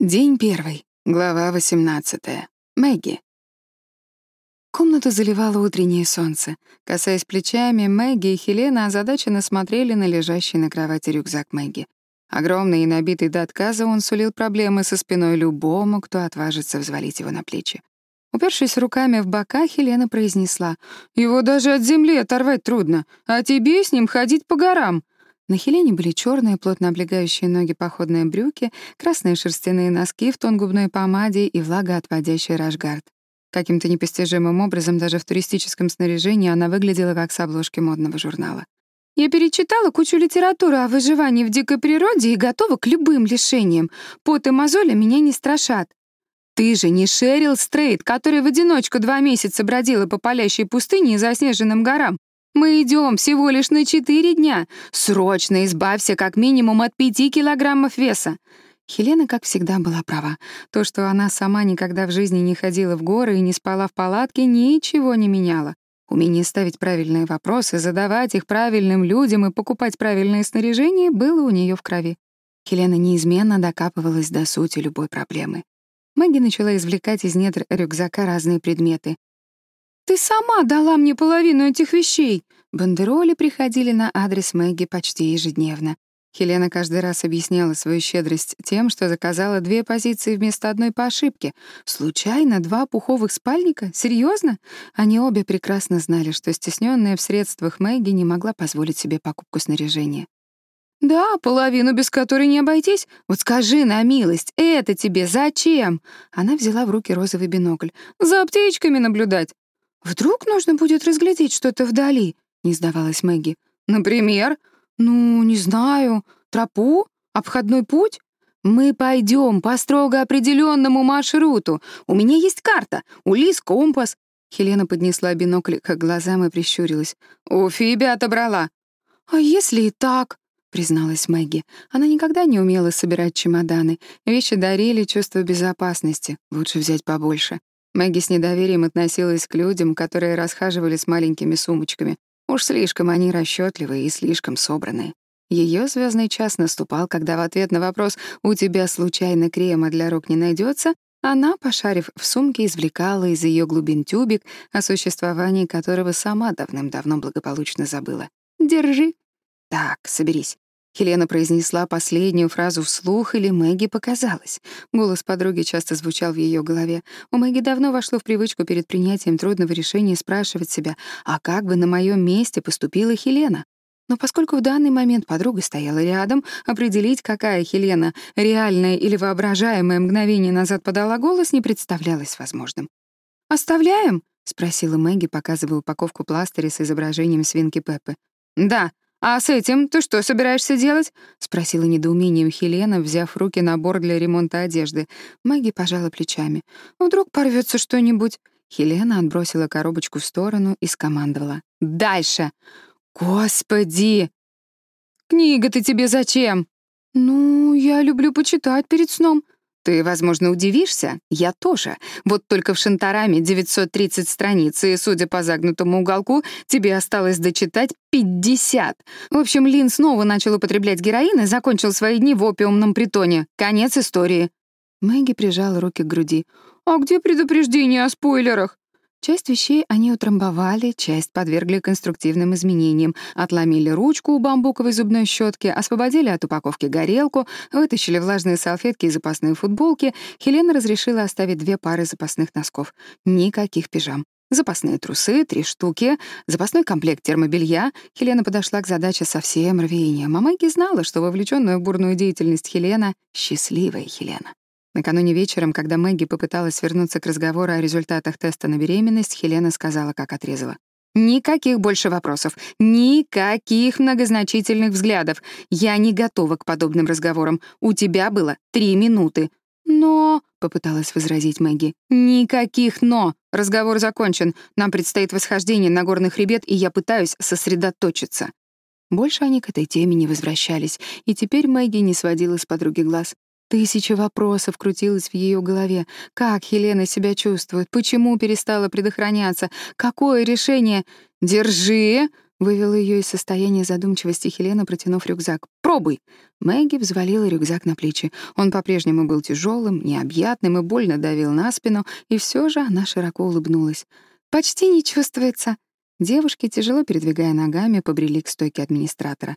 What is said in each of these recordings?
День первый. Глава 18. Мэгги. Комнату заливало утреннее солнце. Касаясь плечами, Мэгги и Хелена озадаченно смотрели на лежащий на кровати рюкзак Мэгги. Огромный и набитый до отказа он сулил проблемы со спиной любому, кто отважится взвалить его на плечи. Упершись руками в бока, Хелена произнесла, «Его даже от земли оторвать трудно, а тебе с ним ходить по горам». На Хелене были черные, плотно облегающие ноги походные брюки, красные шерстяные носки в тон губной помаде и влагоотводящий рашгард. Каким-то непостижимым образом даже в туристическом снаряжении она выглядела как с обложки модного журнала. «Я перечитала кучу литературы о выживании в дикой природе и готова к любым лишениям. Пот и мозоли меня не страшат. Ты же не Шерил Стрейт, которая в одиночку два месяца бродила по палящей пустыне и заснеженным горам. Мы идем всего лишь на четыре дня. Срочно избавься как минимум от пяти килограммов веса. Хелена, как всегда, была права. То, что она сама никогда в жизни не ходила в горы и не спала в палатке, ничего не меняло. Умение ставить правильные вопросы, задавать их правильным людям и покупать правильное снаряжение было у нее в крови. Хелена неизменно докапывалась до сути любой проблемы. Мэгги начала извлекать из недр рюкзака разные предметы. «Ты сама дала мне половину этих вещей!» Бандероли приходили на адрес Мэгги почти ежедневно. Хелена каждый раз объясняла свою щедрость тем, что заказала две позиции вместо одной по ошибке. Случайно два пуховых спальника? Серьезно? Они обе прекрасно знали, что стесненная в средствах Мэгги не могла позволить себе покупку снаряжения. «Да, половину, без которой не обойтись. Вот скажи на милость, это тебе зачем?» Она взяла в руки розовый бинокль. «За птичками наблюдать. «Вдруг нужно будет разглядеть что-то вдали?» — не сдавалась Мэгги. «Например?» «Ну, не знаю. Тропу? Обходной путь?» «Мы пойдем по строго определенному маршруту. У меня есть карта, у Лиз компас». Хелена поднесла бинокль к глазам и прищурилась. «У Фиби отобрала». «А если и так?» — призналась Мэгги. Она никогда не умела собирать чемоданы. Вещи дарили чувство безопасности. Лучше взять побольше. Мэгги с недоверием относилась к людям, которые расхаживали с маленькими сумочками. Уж слишком они расчетливые и слишком собранные. Ее звездный час наступал, когда в ответ на вопрос «У тебя случайно крема для рук не найдется, она, пошарив в сумке, извлекала из ее глубин тюбик, о существовании которого сама давным-давно благополучно забыла. «Держи». «Так, соберись. Хелена произнесла последнюю фразу вслух, или Мэгги показалось. Голос подруги часто звучал в ее голове. У Мэгги давно вошло в привычку перед принятием трудного решения спрашивать себя, а как бы на моем месте поступила Хелена? Но поскольку в данный момент подруга стояла рядом, определить, какая Хелена, реальная или воображаемая мгновение назад подала голос, не представлялось возможным. «Оставляем?» — спросила Мэгги, показывая упаковку пластыря с изображением свинки Пеппы. «Да», «А с этим ты что собираешься делать?» — спросила недоумением Хелена, взяв в руки набор для ремонта одежды. Маги пожала плечами. «Вдруг порвется что-нибудь?» Хелена отбросила коробочку в сторону и скомандовала. «Дальше!» «Господи!» «Книга-то тебе зачем?» «Ну, я люблю почитать перед сном», ты, возможно, удивишься, я тоже. Вот только в Шантараме 930 страниц, и, судя по загнутому уголку, тебе осталось дочитать 50. В общем, Лин снова начал употреблять героин и закончил свои дни в опиумном притоне. Конец истории. Мэгги прижала руки к груди. «А где предупреждение о спойлерах?» Часть вещей они утрамбовали, часть подвергли конструктивным изменениям, отломили ручку у бамбуковой зубной щетки, освободили от упаковки горелку, вытащили влажные салфетки и запасные футболки. Хелена разрешила оставить две пары запасных носков. Никаких пижам. Запасные трусы, три штуки, запасной комплект термобелья. Хелена подошла к задаче со всем рвением. А Мэгги знала, что вовлеченную в бурную деятельность Хелена — счастливая Хелена. Накануне вечером, когда Мэгги попыталась вернуться к разговору о результатах теста на беременность, Хелена сказала, как отрезала. «Никаких больше вопросов, никаких многозначительных взглядов. Я не готова к подобным разговорам. У тебя было три минуты». «Но...» — попыталась возразить Мэгги. «Никаких «но». Разговор закончен. Нам предстоит восхождение на горный хребет, и я пытаюсь сосредоточиться». Больше они к этой теме не возвращались, и теперь Мэгги не сводила с подруги глаз. Тысяча вопросов крутилось в ее голове. Как Хелена себя чувствует? Почему перестала предохраняться? Какое решение? «Держи!» Вывела ее из состояния задумчивости Хелена, протянув рюкзак. «Пробуй!» Мэгги взвалила рюкзак на плечи. Он по-прежнему был тяжелым, необъятным и больно давил на спину, и все же она широко улыбнулась. «Почти не чувствуется». Девушки, тяжело передвигая ногами, побрели к стойке администратора.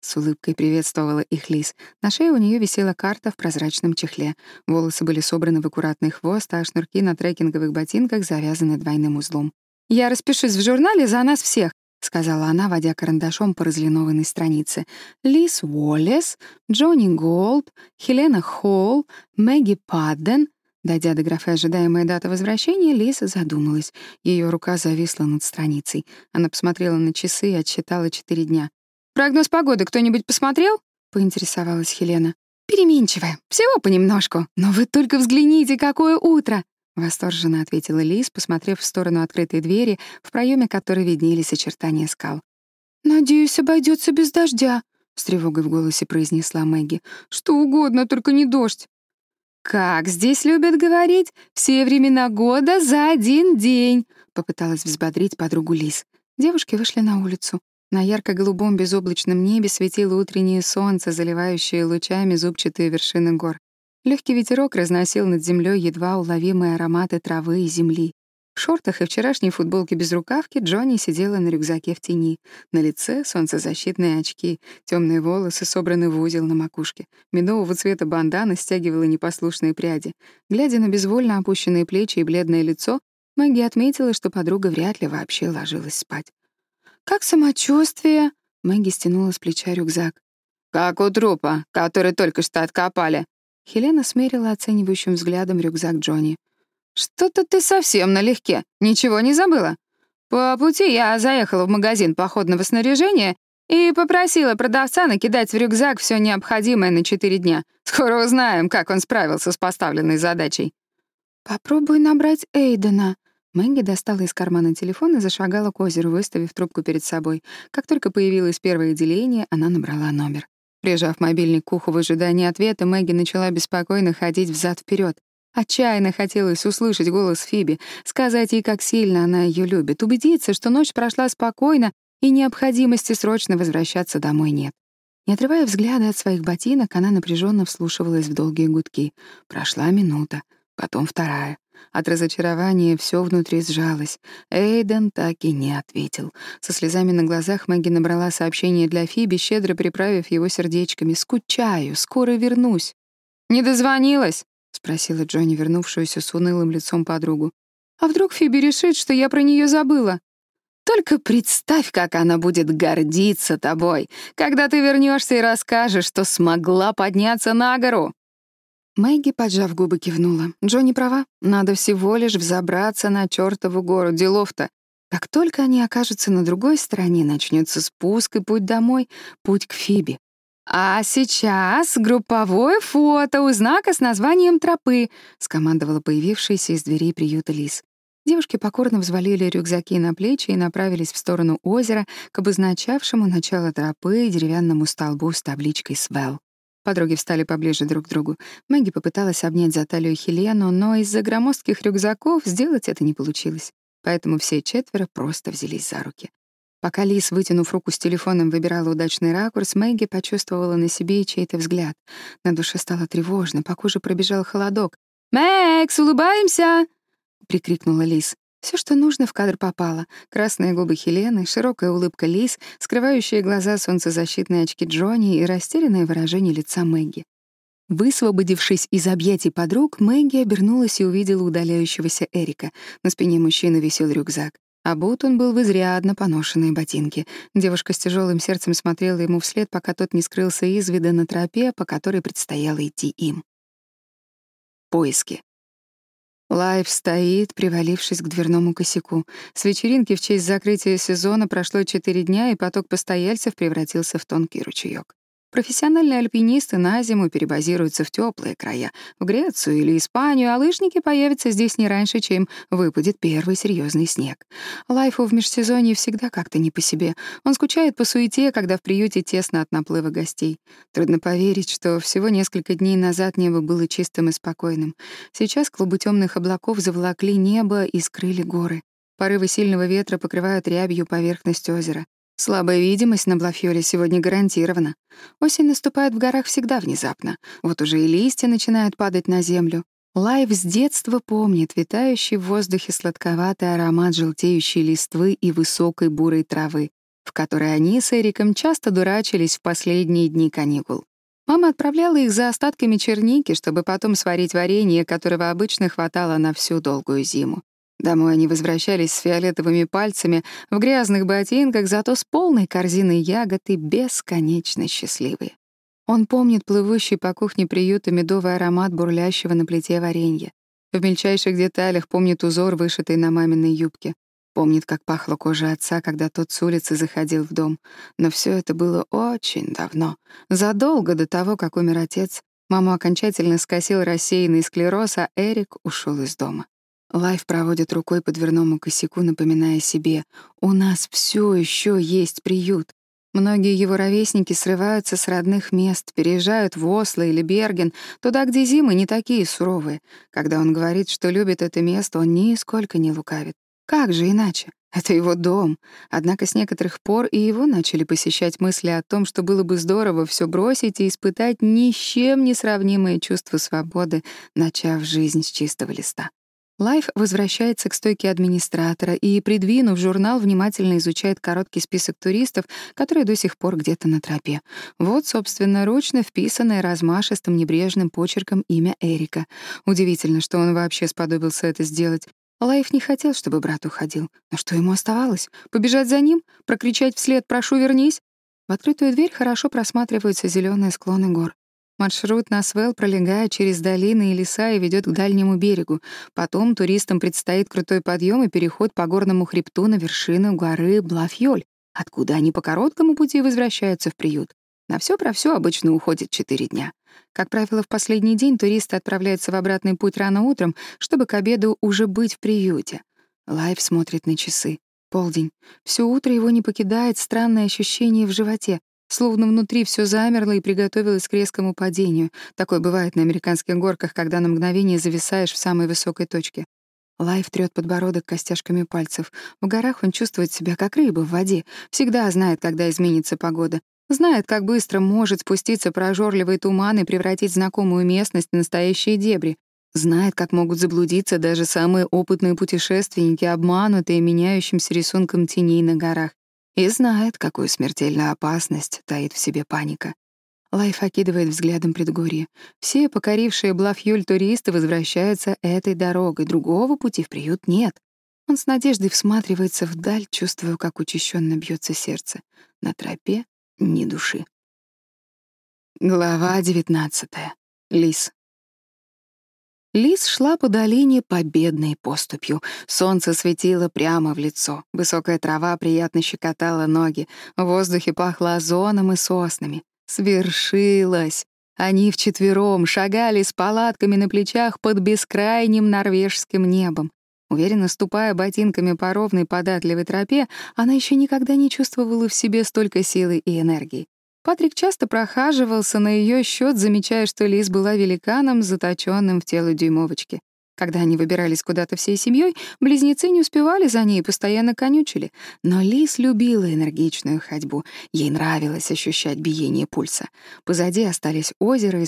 «Наконец-то!» — с улыбкой приветствовала их Лиз. На шее у нее висела карта в прозрачном чехле. Волосы были собраны в аккуратный хвост, а шнурки на трекинговых ботинках завязаны двойным узлом. «Я распишусь в журнале за нас всех», — сказала она, водя карандашом по разлинованной странице. «Лиз Уоллес, Джонни Голд, Хелена Холл, Мэгги Падден». Дойдя до графы «Ожидаемая дата возвращения», Лиз задумалась. Ее рука зависла над страницей. Она посмотрела на часы и отсчитала четыре дня. «Прогноз погоды кто-нибудь посмотрел?» — поинтересовалась Хелена. «Переменчивая. Всего понемножку. Но вы только взгляните, какое утро!» Восторженно ответила Лиз, посмотрев в сторону открытой двери, в проеме которой виднелись очертания скал. «Надеюсь, обойдется без дождя», — с тревогой в голосе произнесла Мэгги. «Что угодно, только не дождь». «Как здесь любят говорить? Все времена года за один день», — попыталась взбодрить подругу Лиз. Девушки вышли на улицу. На ярко-голубом безоблачном небе светило утреннее солнце, заливающее лучами зубчатые вершины гор. Легкий ветерок разносил над землей едва уловимые ароматы травы и земли. В шортах и вчерашней футболке без рукавки Джонни сидела на рюкзаке в тени. На лице солнцезащитные очки, темные волосы собраны в узел на макушке. Медового цвета бандана стягивала непослушные пряди. Глядя на безвольно опущенные плечи и бледное лицо, Мэгги отметила, что подруга вряд ли вообще ложилась спать. «Как самочувствие?» Мэгги стянула с плеча рюкзак. «Как у трупа, который только что откопали», Хелена смерила оценивающим взглядом рюкзак Джонни. «Что-то ты совсем налегке. Ничего не забыла? По пути я заехала в магазин походного снаряжения и попросила продавца накидать в рюкзак все необходимое на четыре дня. Скоро узнаем, как он справился с поставленной задачей». «Попробуй набрать Эйдена». Мэгги достала из кармана телефон и зашагала к озеру, выставив трубку перед собой. Как только появилось первое деление, она набрала номер. Прижав мобильник к уху в ожидании ответа, Мэгги начала беспокойно ходить взад вперед. Отчаянно хотелось услышать голос Фиби, сказать ей, как сильно она ее любит, убедиться, что ночь прошла спокойно и необходимости срочно возвращаться домой нет. Не отрывая взгляда от своих ботинок, она напряженно вслушивалась в долгие гудки. Прошла минута, потом вторая. От разочарования все внутри сжалось. Эйден так и не ответил. Со слезами на глазах Мэгги набрала сообщение для Фиби, щедро приправив его сердечками. «Скучаю, скоро вернусь». «Не дозвонилась?» — спросила Джонни, вернувшуюся с унылым лицом подругу. «А вдруг Фиби решит, что я про нее забыла?» «Только представь, как она будет гордиться тобой, когда ты вернешься и расскажешь, что смогла подняться на гору!» Мэгги, поджав губы, кивнула. Джонни права. Надо всего лишь взобраться на чёртову гору. Делов-то. Как только они окажутся на другой стороне, начнется спуск и путь домой, путь к Фиби. «А сейчас групповое фото у знака с названием тропы», — скомандовала появившаяся из дверей приюта Лис. Девушки покорно взвалили рюкзаки на плечи и направились в сторону озера к обозначавшему начало тропы деревянному столбу с табличкой «Свелл». Подруги встали поближе друг к другу. Мэгги попыталась обнять за талию Хелену, но из-за громоздких рюкзаков сделать это не получилось. Поэтому все четверо просто взялись за руки. Пока Лис, вытянув руку с телефоном, выбирала удачный ракурс, Мэгги почувствовала на себе чей-то взгляд. На душе стало тревожно, по коже пробежал холодок. «Мэкс, улыбаемся!» — прикрикнула Лис. Все, что нужно, в кадр попало. Красные губы Хелены, широкая улыбка Лиз, скрывающие глаза солнцезащитные очки Джонни и растерянное выражение лица Мэгги. Высвободившись из объятий подруг, Мэгги обернулась и увидела удаляющегося Эрика. На спине мужчины висел рюкзак. А бут он был в изрядно поношенные ботинки. Девушка с тяжелым сердцем смотрела ему вслед, пока тот не скрылся из вида на тропе, по которой предстояло идти им. Поиски. Лайв стоит, привалившись к дверному косяку. С вечеринки в честь закрытия сезона прошло четыре дня, и поток постояльцев превратился в тонкий ручеёк. Профессиональные альпинисты на зиму перебазируются в теплые края, в Грецию или Испанию, а лыжники появятся здесь не раньше, чем выпадет первый серьезный снег. Лайфу в межсезонье всегда как-то не по себе. Он скучает по суете, когда в приюте тесно от наплыва гостей. Трудно поверить, что всего несколько дней назад небо было чистым и спокойным. Сейчас клубы темных облаков заволокли небо и скрыли горы. Порывы сильного ветра покрывают рябью поверхность озера. Слабая видимость на Блафьоре сегодня гарантирована. Осень наступает в горах всегда внезапно. Вот уже и листья начинают падать на землю. Лайв с детства помнит витающий в воздухе сладковатый аромат желтеющей листвы и высокой бурой травы, в которой они с Эриком часто дурачились в последние дни каникул. Мама отправляла их за остатками черники, чтобы потом сварить варенье, которого обычно хватало на всю долгую зиму. Домой они возвращались с фиолетовыми пальцами, в грязных ботинках, зато с полной корзиной ягод и бесконечно счастливые. Он помнит плывущий по кухне приюта медовый аромат бурлящего на плите варенья. В мельчайших деталях помнит узор, вышитый на маминой юбке. Помнит, как пахла кожа отца, когда тот с улицы заходил в дом. Но все это было очень давно. Задолго до того, как умер отец, маму окончательно скосил рассеянный склероз, а Эрик ушел из дома. Лайф проводит рукой по дверному косяку, напоминая себе, «У нас все еще есть приют». Многие его ровесники срываются с родных мест, переезжают в Осло или Берген, туда, где зимы не такие суровые. Когда он говорит, что любит это место, он нисколько не лукавит. Как же иначе? Это его дом. Однако с некоторых пор и его начали посещать мысли о том, что было бы здорово все бросить и испытать ни с чем не сравнимое чувство свободы, начав жизнь с чистого листа. Лайф возвращается к стойке администратора и, придвинув журнал, внимательно изучает короткий список туристов, которые до сих пор где-то на тропе. Вот, собственно, ручно вписанное размашистым небрежным почерком имя Эрика. Удивительно, что он вообще сподобился это сделать. Лайф не хотел, чтобы брат уходил. Но что ему оставалось? Побежать за ним? Прокричать вслед «прошу, вернись»? В открытую дверь хорошо просматриваются зеленые склоны гор. Маршрут на Свел пролегает через долины и леса и ведет к дальнему берегу. Потом туристам предстоит крутой подъем и переход по горному хребту на вершину горы Блафьоль, откуда они по короткому пути возвращаются в приют. На все про все обычно уходит четыре дня. Как правило, в последний день туристы отправляются в обратный путь рано утром, чтобы к обеду уже быть в приюте. Лайф смотрит на часы. Полдень. Все утро его не покидает странное ощущение в животе, Словно внутри все замерло и приготовилось к резкому падению. Такое бывает на американских горках, когда на мгновение зависаешь в самой высокой точке. Лайф трёт подбородок костяшками пальцев. В горах он чувствует себя как рыба в воде. Всегда знает, когда изменится погода. Знает, как быстро может спуститься прожорливый туман и превратить знакомую местность в настоящие дебри. Знает, как могут заблудиться даже самые опытные путешественники, обманутые меняющимся рисунком теней на горах. И знает, какую смертельную опасность таит в себе паника. Лайф окидывает взглядом предгорье. Все покорившие Блафьюль туристы возвращаются этой дорогой, другого пути в приют нет. Он с надеждой всматривается вдаль, чувствуя, как учащенно бьется сердце. На тропе ни души. Глава 19. Лис. Лис шла по долине победной поступью. Солнце светило прямо в лицо. Высокая трава приятно щекотала ноги. В воздухе пахло озоном и соснами. Свершилось! Они вчетвером шагали с палатками на плечах под бескрайним норвежским небом. Уверенно ступая ботинками по ровной податливой тропе, она еще никогда не чувствовала в себе столько силы и энергии. Патрик часто прохаживался на ее счет, замечая, что Лиз была великаном, заточенным в тело дюймовочки. Когда они выбирались куда-то всей семьей, близнецы не успевали за ней и постоянно конючили. Но Лиз любила энергичную ходьбу. Ей нравилось ощущать биение пульса. Позади остались озеро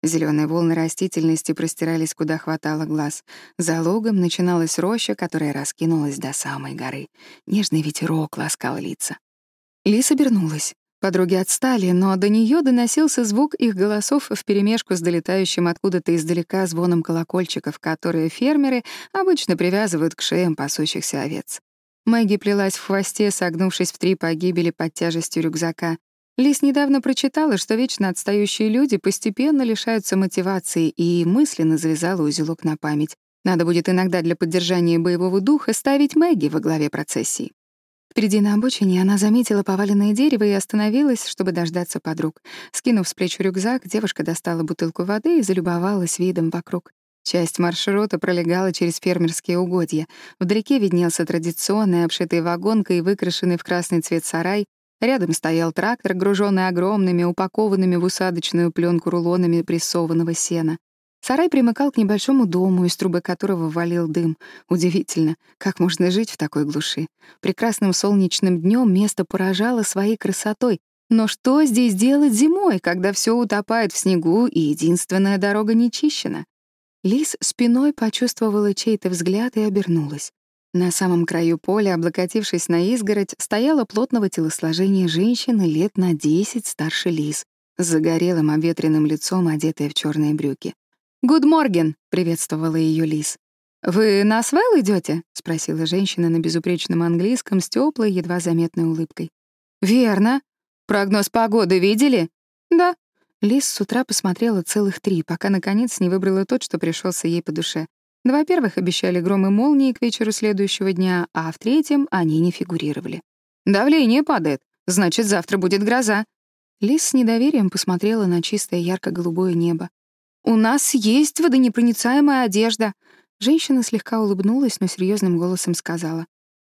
и склон холма, где делали привал. Облокотившись спиной на рюкзаке, девушки съели бутерброды, выданные в приюте в качестве сухого пайка. Зеленые волны растительности простирались, куда хватало глаз. За лугом начиналась роща, которая раскинулась до самой горы. Нежный ветерок ласкал лица. Лис обернулась. Подруги отстали, но до нее доносился звук их голосов вперемешку с долетающим откуда-то издалека звоном колокольчиков, которые фермеры обычно привязывают к шеям пасущихся овец. Мэгги плелась в хвосте, согнувшись в три погибели под тяжестью рюкзака. Лис недавно прочитала, что вечно отстающие люди постепенно лишаются мотивации, и мысленно завязала узелок на память. Надо будет иногда для поддержания боевого духа ставить Мэгги во главе процессии. Впереди на обочине она заметила поваленное дерево и остановилась, чтобы дождаться подруг. Скинув с плеч рюкзак, девушка достала бутылку воды и залюбовалась видом вокруг. Часть маршрута пролегала через фермерские угодья. Вдалеке виднелся традиционный, обшитый вагонкой и выкрашенный в красный цвет сарай, Рядом стоял трактор, груженный огромными, упакованными в усадочную пленку рулонами прессованного сена. Сарай примыкал к небольшому дому, из трубы которого валил дым. Удивительно, как можно жить в такой глуши. Прекрасным солнечным днем место поражало своей красотой. Но что здесь делать зимой, когда все утопает в снегу и единственная дорога не чищена? Лис спиной почувствовала чей-то взгляд и обернулась. На самом краю поля, облокотившись на изгородь, стояла плотного телосложения женщины лет на десять старше Лис, с загорелым обветренным лицом, одетая в черные брюки. «Гуд морген!» — приветствовала ее Лис. «Вы на Свел идете? спросила женщина на безупречном английском с теплой, едва заметной улыбкой. «Верно. Прогноз погоды видели?» «Да». Лис с утра посмотрела целых три, пока, наконец, не выбрала тот, что пришелся ей по душе. Два первых обещали гром и молнии к вечеру следующего дня, а в третьем они не фигурировали. «Давление падает. Значит, завтра будет гроза». Лис с недоверием посмотрела на чистое ярко-голубое небо. «У нас есть водонепроницаемая одежда». Женщина слегка улыбнулась, но серьезным голосом сказала.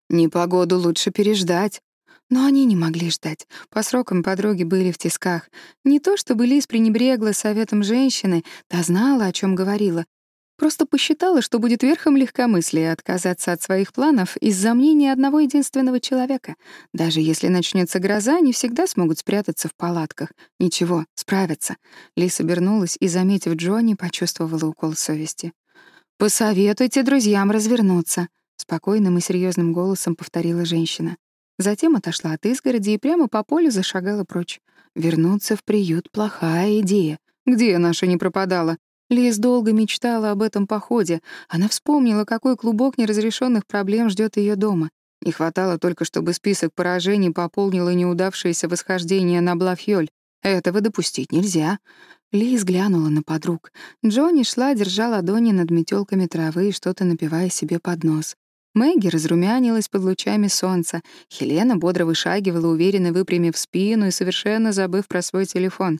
«Непогоду лучше переждать». Но они не могли ждать. По срокам подруги были в тисках. Не то чтобы Лиз пренебрегла советом женщины, та знала, о чем говорила. Просто посчитала, что будет верхом легкомыслия отказаться от своих планов из-за мнения одного единственного человека. Даже если начнется гроза, они всегда смогут спрятаться в палатках. Ничего, справятся. Лис обернулась и, заметив Джонни, почувствовала укол совести. «Посоветуйте друзьям развернуться», — спокойным и серьезным голосом повторила женщина. Затем отошла от изгороди и прямо по полю зашагала прочь. Вернуться в приют — плохая идея. Где наша не пропадала? Лиз долго мечтала об этом походе. Она вспомнила, какой клубок неразрешенных проблем ждет ее дома. Не хватало только, чтобы список поражений пополнило неудавшееся восхождение на Блафьёль. Этого допустить нельзя. Лиз глянула на подруг. Джонни шла, держа ладони над метелками травы и что-то напивая себе под нос. Мэгги разрумянилась под лучами солнца. Хелена бодро вышагивала, уверенно выпрямив спину и совершенно забыв про свой телефон. Девочки нуждались в этой вылазке так же, как она сама.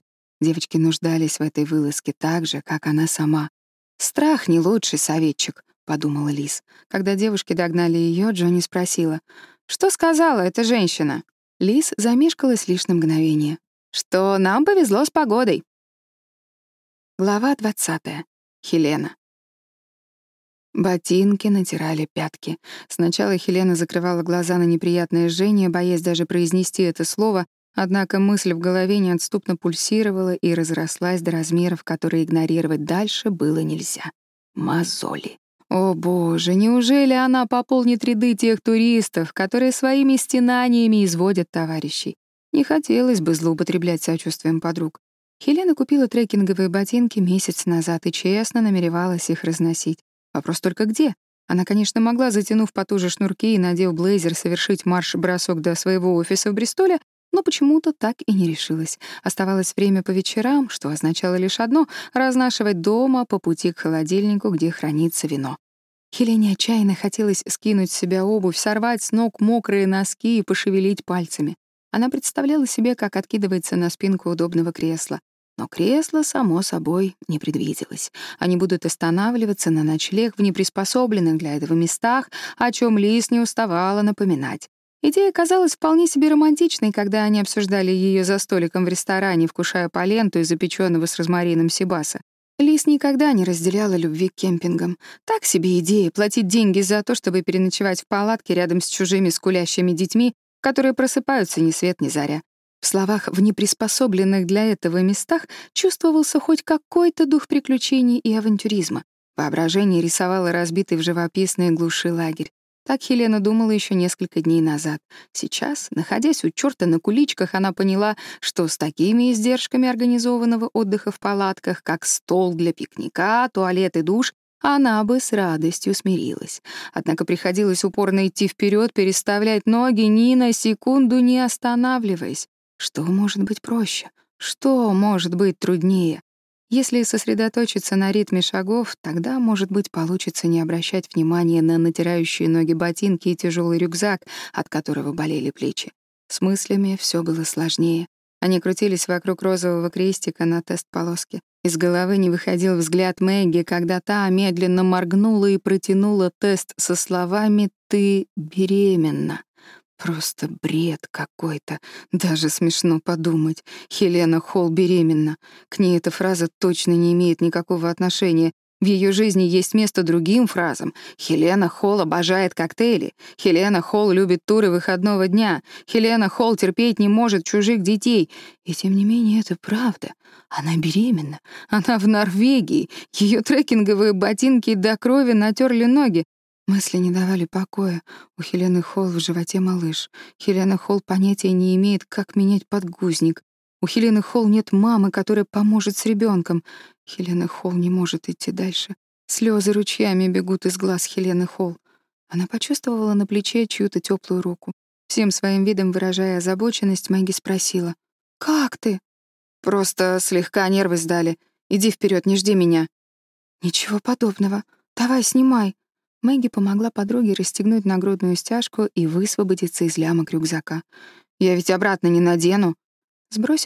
«Страх — не лучший советчик», — подумала Лис. Когда девушки догнали ее, Джонни спросила, «Что сказала эта женщина?» Лис замешкалась лишь на мгновение. «Что нам повезло с погодой». Глава 20. Хелена. Ботинки натирали пятки. Сначала Хелена закрывала глаза на неприятное жжение, боясь даже произнести это слово, Однако мысль в голове неотступно пульсировала и разрослась до размеров, которые игнорировать дальше было нельзя. Мозоли. О боже, неужели она пополнит ряды тех туристов, которые своими стенаниями изводят товарищей? Не хотелось бы злоупотреблять сочувствием подруг. Хелена купила трекинговые ботинки месяц назад и честно намеревалась их разносить. Вопрос только где? Она, конечно, могла, затянув потуже шнурки и надев блейзер, совершить марш-бросок до своего офиса в Бристоле, но почему-то так и не решилась. Оставалось время по вечерам, что означало лишь одно — разнашивать дома по пути к холодильнику, где хранится вино. Хелене отчаянно хотелось скинуть с себя обувь, сорвать с ног мокрые носки и пошевелить пальцами. Она представляла себе, как откидывается на спинку удобного кресла. Но кресло, само собой, не предвиделось. Они будут останавливаться на ночлег в неприспособленных для этого местах, о чем Лис не уставала напоминать. Идея казалась вполне себе романтичной, когда они обсуждали ее за столиком в ресторане, вкушая поленту из запеченного с розмарином сибаса. Лис никогда не разделяла любви к кемпингам. Так себе идея — платить деньги за то, чтобы переночевать в палатке рядом с чужими скулящими детьми, которые просыпаются ни свет ни заря. В словах в неприспособленных для этого местах чувствовался хоть какой-то дух приключений и авантюризма. Воображение рисовало разбитый в живописной глуши лагерь. Так Хелена думала еще несколько дней назад. Сейчас, находясь у черта на куличках, она поняла, что с такими издержками организованного отдыха в палатках, как стол для пикника, туалет и душ, она бы с радостью смирилась. Однако приходилось упорно идти вперед, переставлять ноги, ни на секунду не останавливаясь. Что может быть проще? Что может быть труднее? Если сосредоточиться на ритме шагов, тогда, может быть, получится не обращать внимания на натирающие ноги ботинки и тяжелый рюкзак, от которого болели плечи. С мыслями все было сложнее. Они крутились вокруг розового крестика на тест-полоске. Из головы не выходил взгляд Мэгги, когда та медленно моргнула и протянула тест со словами «Ты беременна». Просто бред какой-то. Даже смешно подумать. Хелена Холл беременна. К ней эта фраза точно не имеет никакого отношения. В ее жизни есть место другим фразам. Хелена Холл обожает коктейли. Хелена Холл любит туры выходного дня. Хелена Холл терпеть не может чужих детей. И тем не менее это правда. Она беременна. Она в Норвегии. Ее трекинговые ботинки до крови натерли ноги. Мысли не давали покоя. У Хелены Холл в животе малыш. Хелена Холл понятия не имеет, как менять подгузник. У Хелены Холл нет мамы, которая поможет с ребенком. Хелена Холл не может идти дальше. Слезы ручьями бегут из глаз Хелены Холл. Она почувствовала на плече чью-то теплую руку. Всем своим видом выражая озабоченность, Мэгги спросила. «Как ты?» «Просто слегка нервы сдали. Иди вперед, не жди меня». «Ничего подобного. Давай, снимай. Мэгги помогла подруге расстегнуть нагрудную стяжку и высвободиться из лямок рюкзака. «Я ведь обратно не надену». Сбросив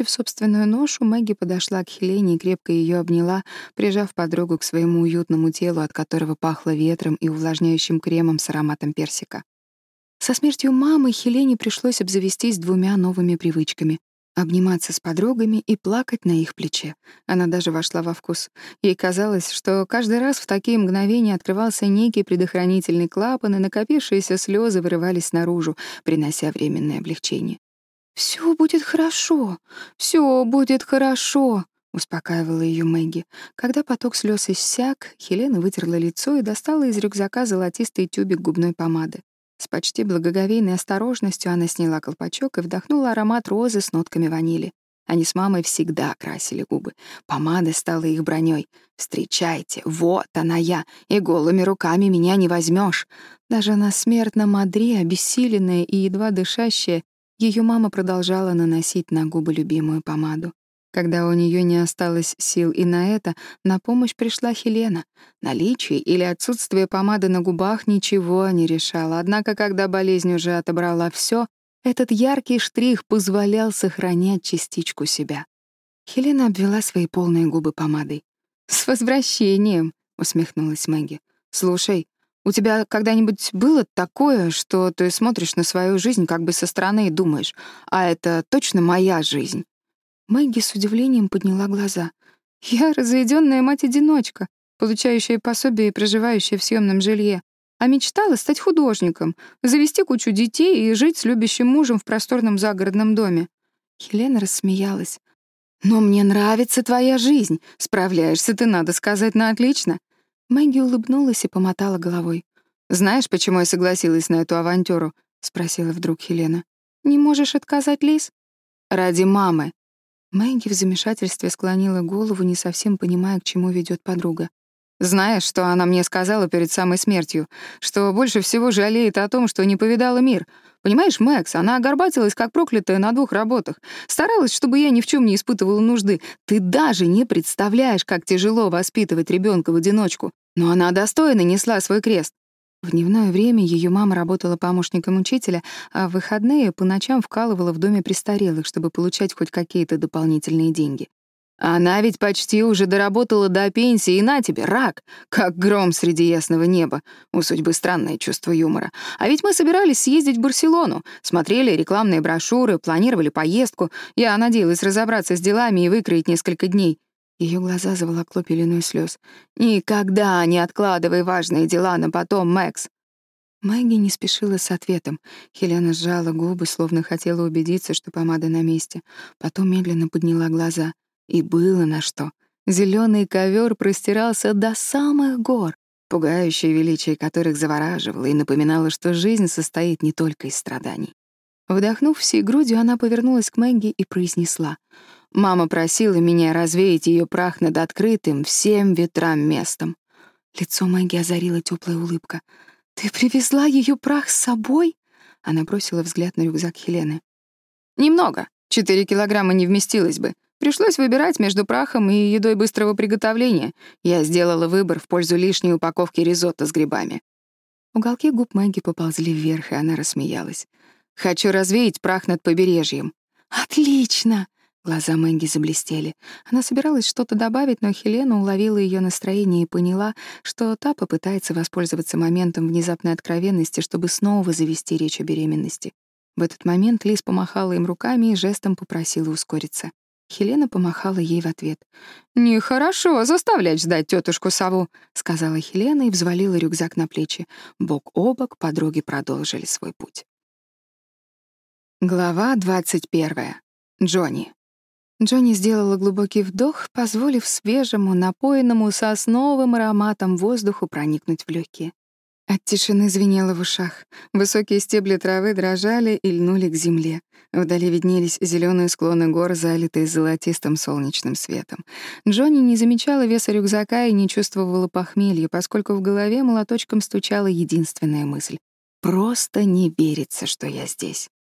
собственную ношу, Мэгги подошла к Хелене и крепко ее обняла, прижав подругу к своему уютному телу, от которого пахло ветром и увлажняющим кремом с ароматом персика. Со смертью мамы Хелене пришлось обзавестись двумя новыми привычками обниматься с подругами и плакать на их плече. Она даже вошла во вкус. Ей казалось, что каждый раз в такие мгновения открывался некий предохранительный клапан, и накопившиеся слезы вырывались наружу, принося временное облегчение. Все будет хорошо, все будет хорошо», — успокаивала ее Мэгги. Когда поток слез иссяк, Хелена вытерла лицо и достала из рюкзака золотистый тюбик губной помады. С почти благоговейной осторожностью она сняла колпачок и вдохнула аромат розы с нотками ванили. Они с мамой всегда красили губы. Помада стала их броней. «Встречайте, вот она я, и голыми руками меня не возьмешь. Даже на смертном одре, обессиленная и едва дышащая, ее мама продолжала наносить на губы любимую помаду. Когда у нее не осталось сил и на это, на помощь пришла Хелена. Наличие или отсутствие помады на губах ничего не решало. Однако, когда болезнь уже отобрала все, этот яркий штрих позволял сохранять частичку себя. Хелена обвела свои полные губы помадой. «С возвращением!» — усмехнулась Мэгги. «Слушай, у тебя когда-нибудь было такое, что ты смотришь на свою жизнь как бы со стороны и думаешь, а это точно моя жизнь?» Мэгги с удивлением подняла глаза. «Я разведенная мать-одиночка, получающая пособие и проживающая в съемном жилье, а мечтала стать художником, завести кучу детей и жить с любящим мужем в просторном загородном доме». Хелена рассмеялась. «Но мне нравится твоя жизнь. Справляешься ты, надо сказать, на отлично». Мэгги улыбнулась и помотала головой. «Знаешь, почему я согласилась на эту авантюру?» — спросила вдруг Хелена. «Не можешь отказать, Лиз?» «Ради мамы. Мэгги в замешательстве склонила голову, не совсем понимая, к чему ведет подруга. «Знаешь, что она мне сказала перед самой смертью? Что больше всего жалеет о том, что не повидала мир. Понимаешь, Мэкс, она горбатилась как проклятая на двух работах. Старалась, чтобы я ни в чем не испытывала нужды. Ты даже не представляешь, как тяжело воспитывать ребенка в одиночку. Но она достойно несла свой крест. В дневное время ее мама работала помощником учителя, а в выходные по ночам вкалывала в доме престарелых, чтобы получать хоть какие-то дополнительные деньги. Она ведь почти уже доработала до пенсии, и на тебе, рак, как гром среди ясного неба. У судьбы странное чувство юмора. А ведь мы собирались съездить в Барселону, смотрели рекламные брошюры, планировали поездку. Я надеялась разобраться с делами и выкроить несколько дней. Ее глаза заволокло пеленой слез. «Никогда не откладывай важные дела на потом, Мэкс!» Мэгги не спешила с ответом. Хелена сжала губы, словно хотела убедиться, что помада на месте. Потом медленно подняла глаза. И было на что. Зеленый ковер простирался до самых гор, пугающее величие которых завораживало и напоминало, что жизнь состоит не только из страданий. Вдохнув всей грудью, она повернулась к Мэгги и произнесла — Мама просила меня развеять ее прах над открытым всем ветрам местом. Лицо Мэгги озарила теплая улыбка. «Ты привезла ее прах с собой?» Она бросила взгляд на рюкзак Хелены. «Немного. Четыре килограмма не вместилось бы. Пришлось выбирать между прахом и едой быстрого приготовления. Я сделала выбор в пользу лишней упаковки ризотто с грибами». Уголки губ Мэгги поползли вверх, и она рассмеялась. «Хочу развеять прах над побережьем». «Отлично!» Глаза Мэнги заблестели. Она собиралась что-то добавить, но Хелена уловила ее настроение и поняла, что та попытается воспользоваться моментом внезапной откровенности, чтобы снова завести речь о беременности. В этот момент Лис помахала им руками и жестом попросила ускориться. Хелена помахала ей в ответ. «Нехорошо заставлять ждать тетушку сову», — сказала Хелена и взвалила рюкзак на плечи. Бок о бок подруги продолжили свой путь. Глава двадцать первая. Джонни. Джонни сделала глубокий вдох, позволив свежему, напоенному сосновым ароматом воздуху проникнуть в легкие. От тишины звенело в ушах. Высокие стебли травы дрожали и льнули к земле. Вдали виднелись зеленые склоны гор, залитые золотистым солнечным светом. Джонни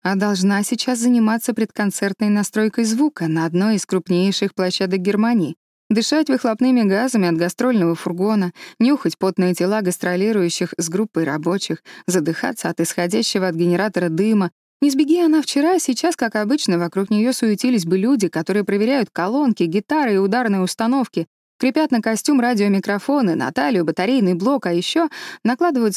не замечала веса рюкзака и не чувствовала похмелья, поскольку в голове молоточком стучала единственная мысль. «Просто не верится, что я здесь» а должна сейчас заниматься предконцертной настройкой звука на одной из крупнейших площадок Германии, дышать выхлопными газами от гастрольного фургона, нюхать потные тела гастролирующих с группой рабочих, задыхаться от исходящего от генератора дыма. Не сбеги она вчера, сейчас, как обычно, вокруг нее суетились бы люди, которые проверяют колонки, гитары и ударные установки, крепят на костюм радиомикрофоны, на талию батарейный блок, а еще накладывают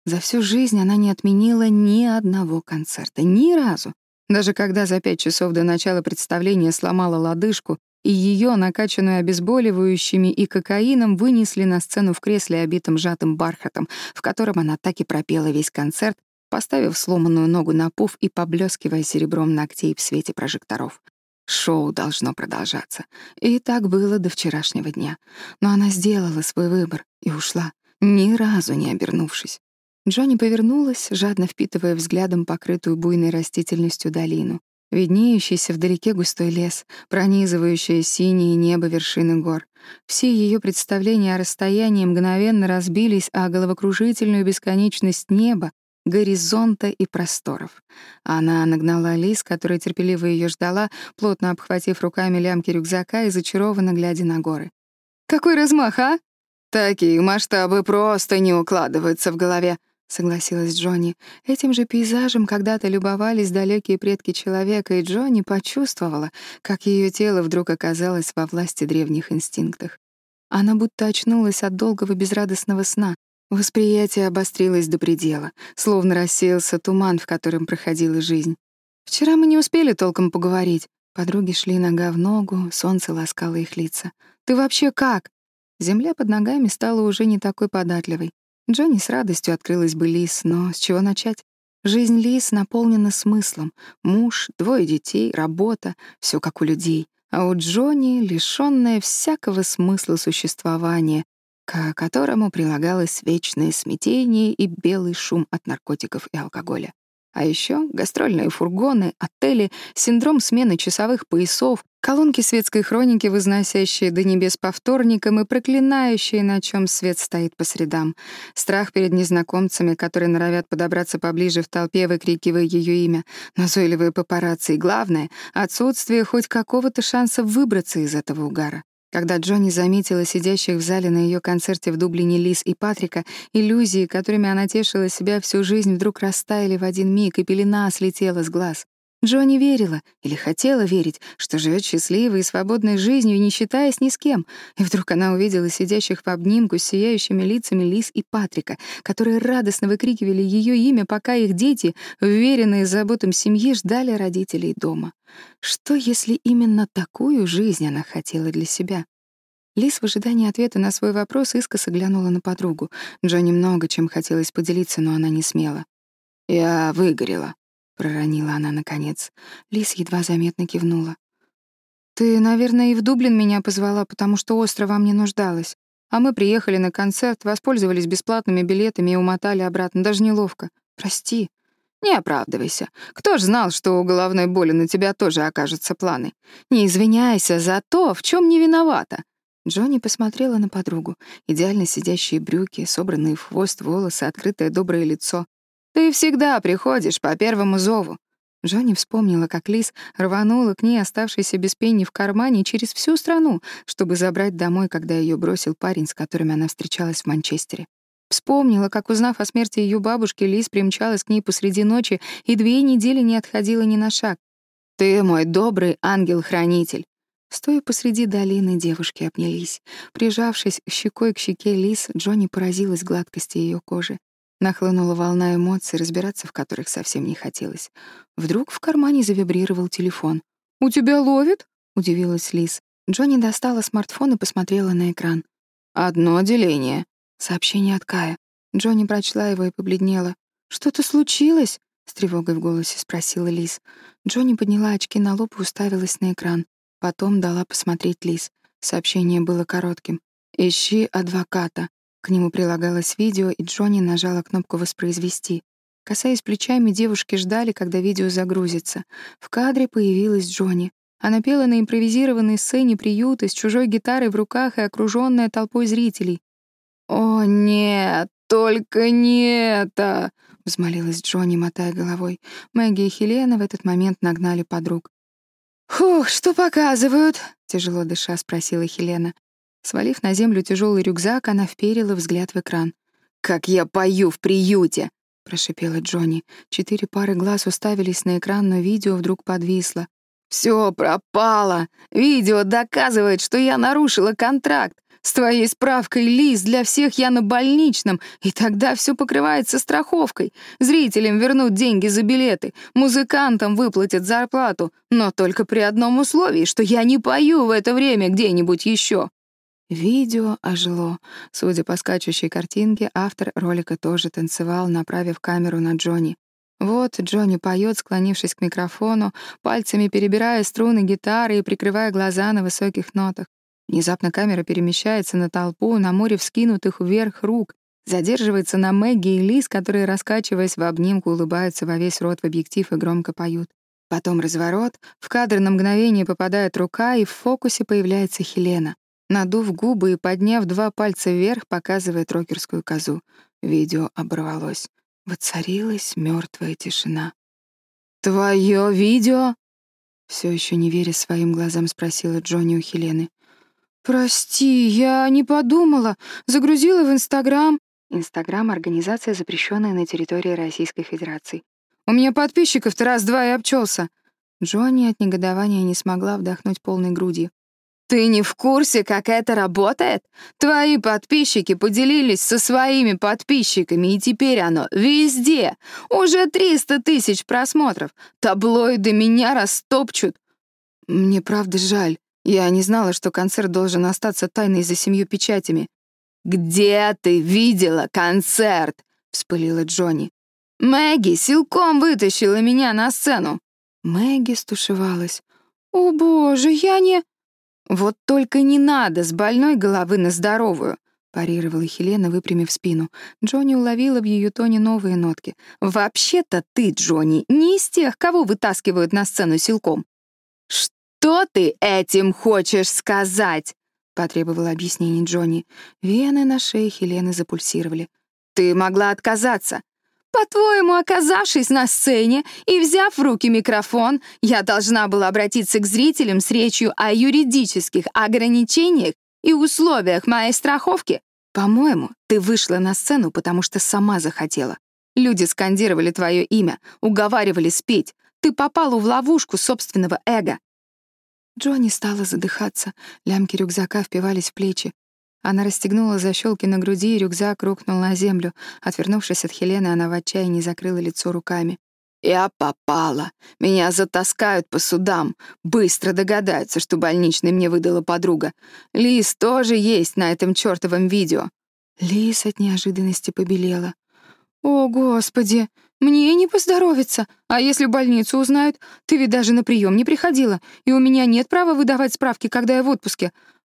слои грима и клеят ресницы. За всю жизнь она не отменила ни одного концерта, ни разу. Даже когда за пять часов до начала представления сломала лодыжку, и ее, накачанную обезболивающими и кокаином, вынесли на сцену в кресле, обитым сжатым бархатом, в котором она так и пропела весь концерт, поставив сломанную ногу на пуф и поблескивая серебром ногтей в свете прожекторов. Шоу должно продолжаться. И так было до вчерашнего дня. Но она сделала свой выбор и ушла, ни разу не обернувшись. Джонни повернулась, жадно впитывая взглядом покрытую буйной растительностью долину, виднеющийся вдалеке густой лес, пронизывающее синее небо вершины гор. Все ее представления о расстоянии мгновенно разбились о головокружительную бесконечность неба, горизонта и просторов. Она нагнала Лис, которая терпеливо ее ждала, плотно обхватив руками лямки рюкзака и зачарованно глядя на горы. «Какой размах, а?» «Такие масштабы просто не укладываются в голове», согласилась Джонни. Этим же пейзажем когда-то любовались далекие предки человека, и Джонни почувствовала, как ее тело вдруг оказалось во власти древних инстинктов. Она будто очнулась от долгого безрадостного сна. Восприятие обострилось до предела, словно рассеялся туман, в котором проходила жизнь. Вчера мы не успели толком поговорить. Подруги шли нога в ногу, солнце ласкало их лица. «Ты вообще как?» Земля под ногами стала уже не такой податливой. Джонни с радостью открылась бы Лис, но с чего начать? Жизнь Лис наполнена смыслом. Муж, двое детей, работа — все как у людей. А у Джонни — лишённое всякого смысла существования, к которому прилагалось вечное смятение и белый шум от наркотиков и алкоголя. А еще гастрольные фургоны, отели, синдром смены часовых поясов, колонки светской хроники, возносящие до небес по вторникам и проклинающие, на чем свет стоит по средам, страх перед незнакомцами, которые норовят подобраться поближе в толпе, выкрикивая ее имя, назойливые папарацци и, главное, отсутствие хоть какого-то шанса выбраться из этого угара. Когда Джонни заметила сидящих в зале на ее концерте в Дублине Лиз и Патрика, иллюзии, которыми она тешила себя всю жизнь, вдруг растаяли в один миг, и пелена слетела с глаз. Джонни верила или хотела верить, что живет счастливой и свободной жизнью, не считаясь ни с кем. И вдруг она увидела сидящих в обнимку с сияющими лицами Лис и Патрика, которые радостно выкрикивали ее имя, пока их дети, уверенные заботам семьи, ждали родителей дома. Что, если именно такую жизнь она хотела для себя? Лис в ожидании ответа на свой вопрос искоса глянула на подругу. Джонни много чем хотелось поделиться, но она не смела. «Я выгорела», проронила она наконец. Лис едва заметно кивнула. «Ты, наверное, и в Дублин меня позвала, потому что остро вам не нуждалась. А мы приехали на концерт, воспользовались бесплатными билетами и умотали обратно. Даже неловко. Прости. Не оправдывайся. Кто ж знал, что у головной боли на тебя тоже окажутся планы? Не извиняйся за то, в чем не виновата». Джонни посмотрела на подругу. Идеально сидящие брюки, собранные в хвост волосы, открытое доброе лицо. «Ты всегда приходишь по первому зову». Джонни вспомнила, как Лиз рванула к ней оставшейся без пенни в кармане через всю страну, чтобы забрать домой, когда ее бросил парень, с которым она встречалась в Манчестере. Вспомнила, как, узнав о смерти ее бабушки, Лиз примчалась к ней посреди ночи и две недели не отходила ни на шаг. «Ты мой добрый ангел-хранитель». Стоя посреди долины, девушки обнялись. Прижавшись щекой к щеке Лиз, Джонни поразилась гладкости ее кожи. Нахлынула волна эмоций, разбираться в которых совсем не хотелось. Вдруг в кармане завибрировал телефон. «У тебя ловит?» — удивилась Лиз. Джонни достала смартфон и посмотрела на экран. «Одно деление». Сообщение от Кая. Джонни прочла его и побледнела. «Что-то случилось?» — с тревогой в голосе спросила Лиз. Джонни подняла очки на лоб и уставилась на экран. Потом дала посмотреть Лиз. Сообщение было коротким. «Ищи адвоката». К нему прилагалось видео, и Джонни нажала кнопку «Воспроизвести». Касаясь плечами, девушки ждали, когда видео загрузится. В кадре появилась Джонни. Она пела на импровизированной сцене приюта с чужой гитарой в руках и окружённая толпой зрителей. «О, нет, только не это!» — взмолилась Джонни, мотая головой. Мэгги и Хелена в этот момент нагнали подруг. «Фух, что показывают?» — тяжело дыша спросила Хелена. Свалив на землю тяжелый рюкзак, она вперила взгляд в экран. «Как я пою в приюте!» — прошипела Джонни. Четыре пары глаз уставились на экран, но видео вдруг подвисло. «Всё пропало! Видео доказывает, что я нарушила контракт! С твоей справкой, Лиз, для всех я на больничном, и тогда все покрывается страховкой. Зрителям вернут деньги за билеты, музыкантам выплатят зарплату, но только при одном условии, что я не пою в это время где-нибудь еще. Видео ожило. Судя по скачущей картинке, автор ролика тоже танцевал, направив камеру на Джонни. Вот Джонни поет, склонившись к микрофону, пальцами перебирая струны гитары и прикрывая глаза на высоких нотах. Внезапно камера перемещается на толпу, на море вскинутых вверх рук, задерживается на Мэгги и Лиз, которые, раскачиваясь в обнимку, улыбаются во весь рот в объектив и громко поют. Потом разворот, в кадр на мгновение попадает рука, и в фокусе появляется Хелена. Надув губы и подняв два пальца вверх, показывает рокерскую козу. Видео оборвалось. Воцарилась мертвая тишина. «Твое видео?» Все еще не веря своим глазам, спросила Джонни у Хелены. «Прости, я не подумала. Загрузила в Инстаграм». Инстаграм — организация, запрещенная на территории Российской Федерации. «У меня подписчиков-то раз-два и обчелся. Джонни от негодования не смогла вдохнуть полной грудью. «Ты не в курсе, как это работает? Твои подписчики поделились со своими подписчиками, и теперь оно везде. Уже 300 тысяч просмотров. Таблоиды меня растопчут». «Мне правда жаль. Я не знала, что концерт должен остаться тайной за семью печатями. «Где ты видела концерт?» — вспылила Джонни. «Мэгги силком вытащила меня на сцену». Мэгги стушевалась. «О, боже, я не...» «Вот только не надо с больной головы на здоровую», — парировала Хелена, выпрямив спину. Джонни уловила в ее тоне новые нотки. «Вообще-то ты, Джонни, не из тех, кого вытаскивают на сцену силком». «Что?» «Что ты этим хочешь сказать?» — потребовала объяснений Джонни. Вены на шее Хелены запульсировали. «Ты могла отказаться. По-твоему, оказавшись на сцене и взяв в руки микрофон, я должна была обратиться к зрителям с речью о юридических ограничениях и условиях моей страховки? По-моему, ты вышла на сцену, потому что сама захотела. Люди скандировали твое имя, уговаривали спеть. Ты попала в ловушку собственного эго. Джонни стала задыхаться, лямки рюкзака впивались в плечи. Она расстегнула защелки на груди, и рюкзак рухнул на землю. Отвернувшись от Хелены, она в отчаянии закрыла лицо руками. «Я попала. Меня затаскают по судам. Быстро догадаются, что больничный мне выдала подруга. Лиз тоже есть на этом чёртовом видео». Лиз от неожиданности побелела. «О, Господи! Мне не поздоровится. А если больницу узнают? Ты ведь даже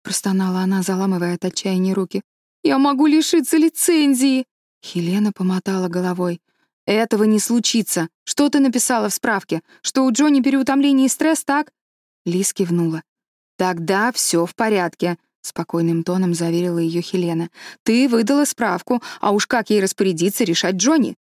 на прием не приходила, и у меня нет права выдавать справки, когда я в отпуске», — простонала она, заламывая от отчаяния руки. «Я могу лишиться лицензии!» Хелена помотала головой. «Этого не случится. Что ты написала в справке? Что у Джонни переутомление и стресс, так?» Лиз кивнула. «Тогда все в порядке. Спокойным тоном заверила ее Хелена. «Ты выдала справку, а уж как ей распорядиться, решать Джонни».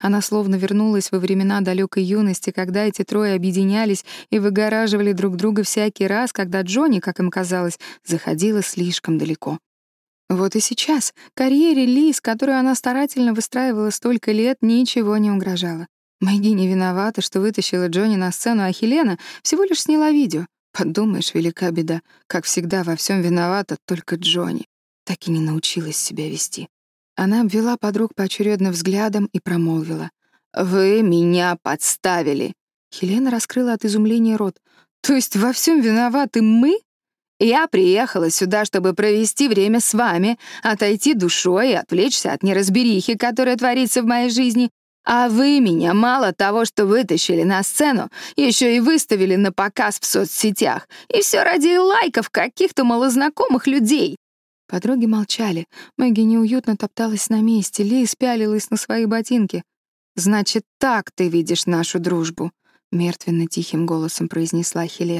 Какие-то нотки в тоне Хелены заставили Джонни почувствовать себя нашкодившей школьницей. Она словно вернулась во времена далекой юности, когда эти трое объединялись и выгораживали друг друга всякий раз, когда Джонни, как им казалось, заходила слишком далеко. Вот и сейчас карьере Лиз, которую она старательно выстраивала столько лет, ничего не угрожало. Мэгги не виновата, что вытащила Джонни на сцену, а Хелена всего лишь сняла видео. Подумаешь, велика беда. Как всегда, во всем виновата только Джонни. Так и не научилась себя вести. Она обвела подруг поочередно взглядом и промолвила. «Вы меня подставили!» Хелена раскрыла от изумления рот. «То есть во всем виноваты мы?» «Я приехала сюда, чтобы провести время с вами, отойти душой и отвлечься от неразберихи, которая творится в моей жизни, а вы меня мало того, что вытащили на сцену, еще и выставили на показ в соцсетях. И все ради лайков каких-то малознакомых людей. Подруги молчали. Мэгги неуютно топталась на месте, Ли спялилась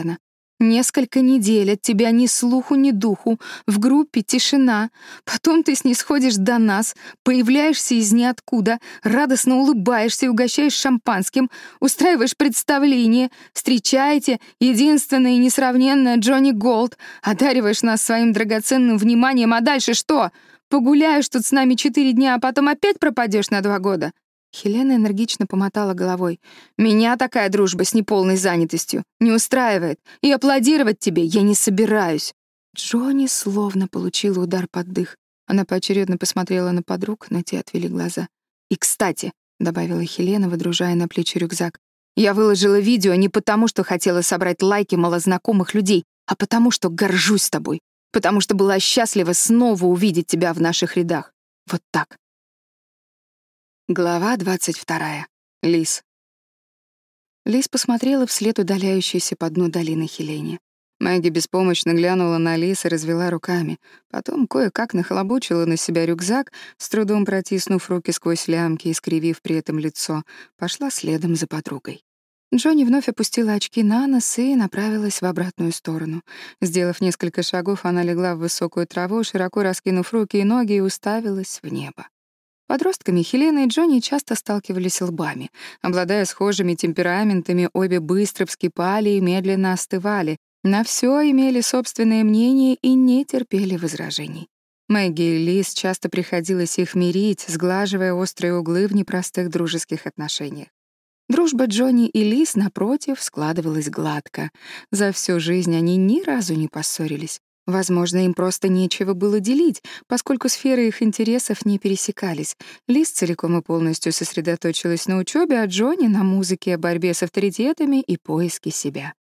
на свои ботинки. «Значит, так ты видишь нашу дружбу», — мертвенно тихим голосом произнесла Хелена. Несколько недель от тебя ни слуху, ни духу, в группе тишина. Потом ты снисходишь до нас, появляешься из ниоткуда, радостно улыбаешься и угощаешь шампанским, устраиваешь представление, встречаете единственное и несравненное Джонни Голд, одариваешь нас своим драгоценным вниманием, а дальше что? Погуляешь тут с нами четыре дня, а потом опять пропадешь на два года. Хелена энергично помотала головой. «Меня такая дружба с неполной занятостью не устраивает, и аплодировать тебе я не собираюсь». Джонни словно получила удар под дых. Она поочередно посмотрела на подруг, но те отвели глаза. «И, кстати», — добавила Хелена, выдружая на плечи рюкзак, «я выложила видео не потому, что хотела собрать лайки малознакомых людей, а потому, что горжусь тобой, потому что была счастлива Глава 22. Лис. Лис посмотрела вслед удаляющейся по дну долины Хелене. Мэгги беспомощно глянула на Лис и развела руками. Потом кое-как нахлобучила на себя рюкзак, с трудом протиснув руки сквозь лямки и скривив при этом лицо, пошла следом за подругой. Джонни вновь опустила очки на нос и направилась в обратную сторону. Сделав несколько шагов, она легла в высокую траву, широко раскинув руки и ноги, и уставилась в небо. Подростками Хелена и Джонни часто сталкивались лбами. Обладая схожими темпераментами, обе быстро вскипали и медленно остывали. На все имели собственное мнение и не терпели возражений. Мэгги и Лиз часто приходилось их мирить, сглаживая острые углы в непростых дружеских отношениях. Дружба Джонни и Лиз, напротив, складывалась гладко. За всю жизнь они ни разу не поссорились. Возможно, им просто нечего было делить, поскольку сферы их интересов не пересекались. Лиз целиком и полностью сосредоточилась на учебе, а Джонни — на музыке, борьбе с авторитетами и поиске себя.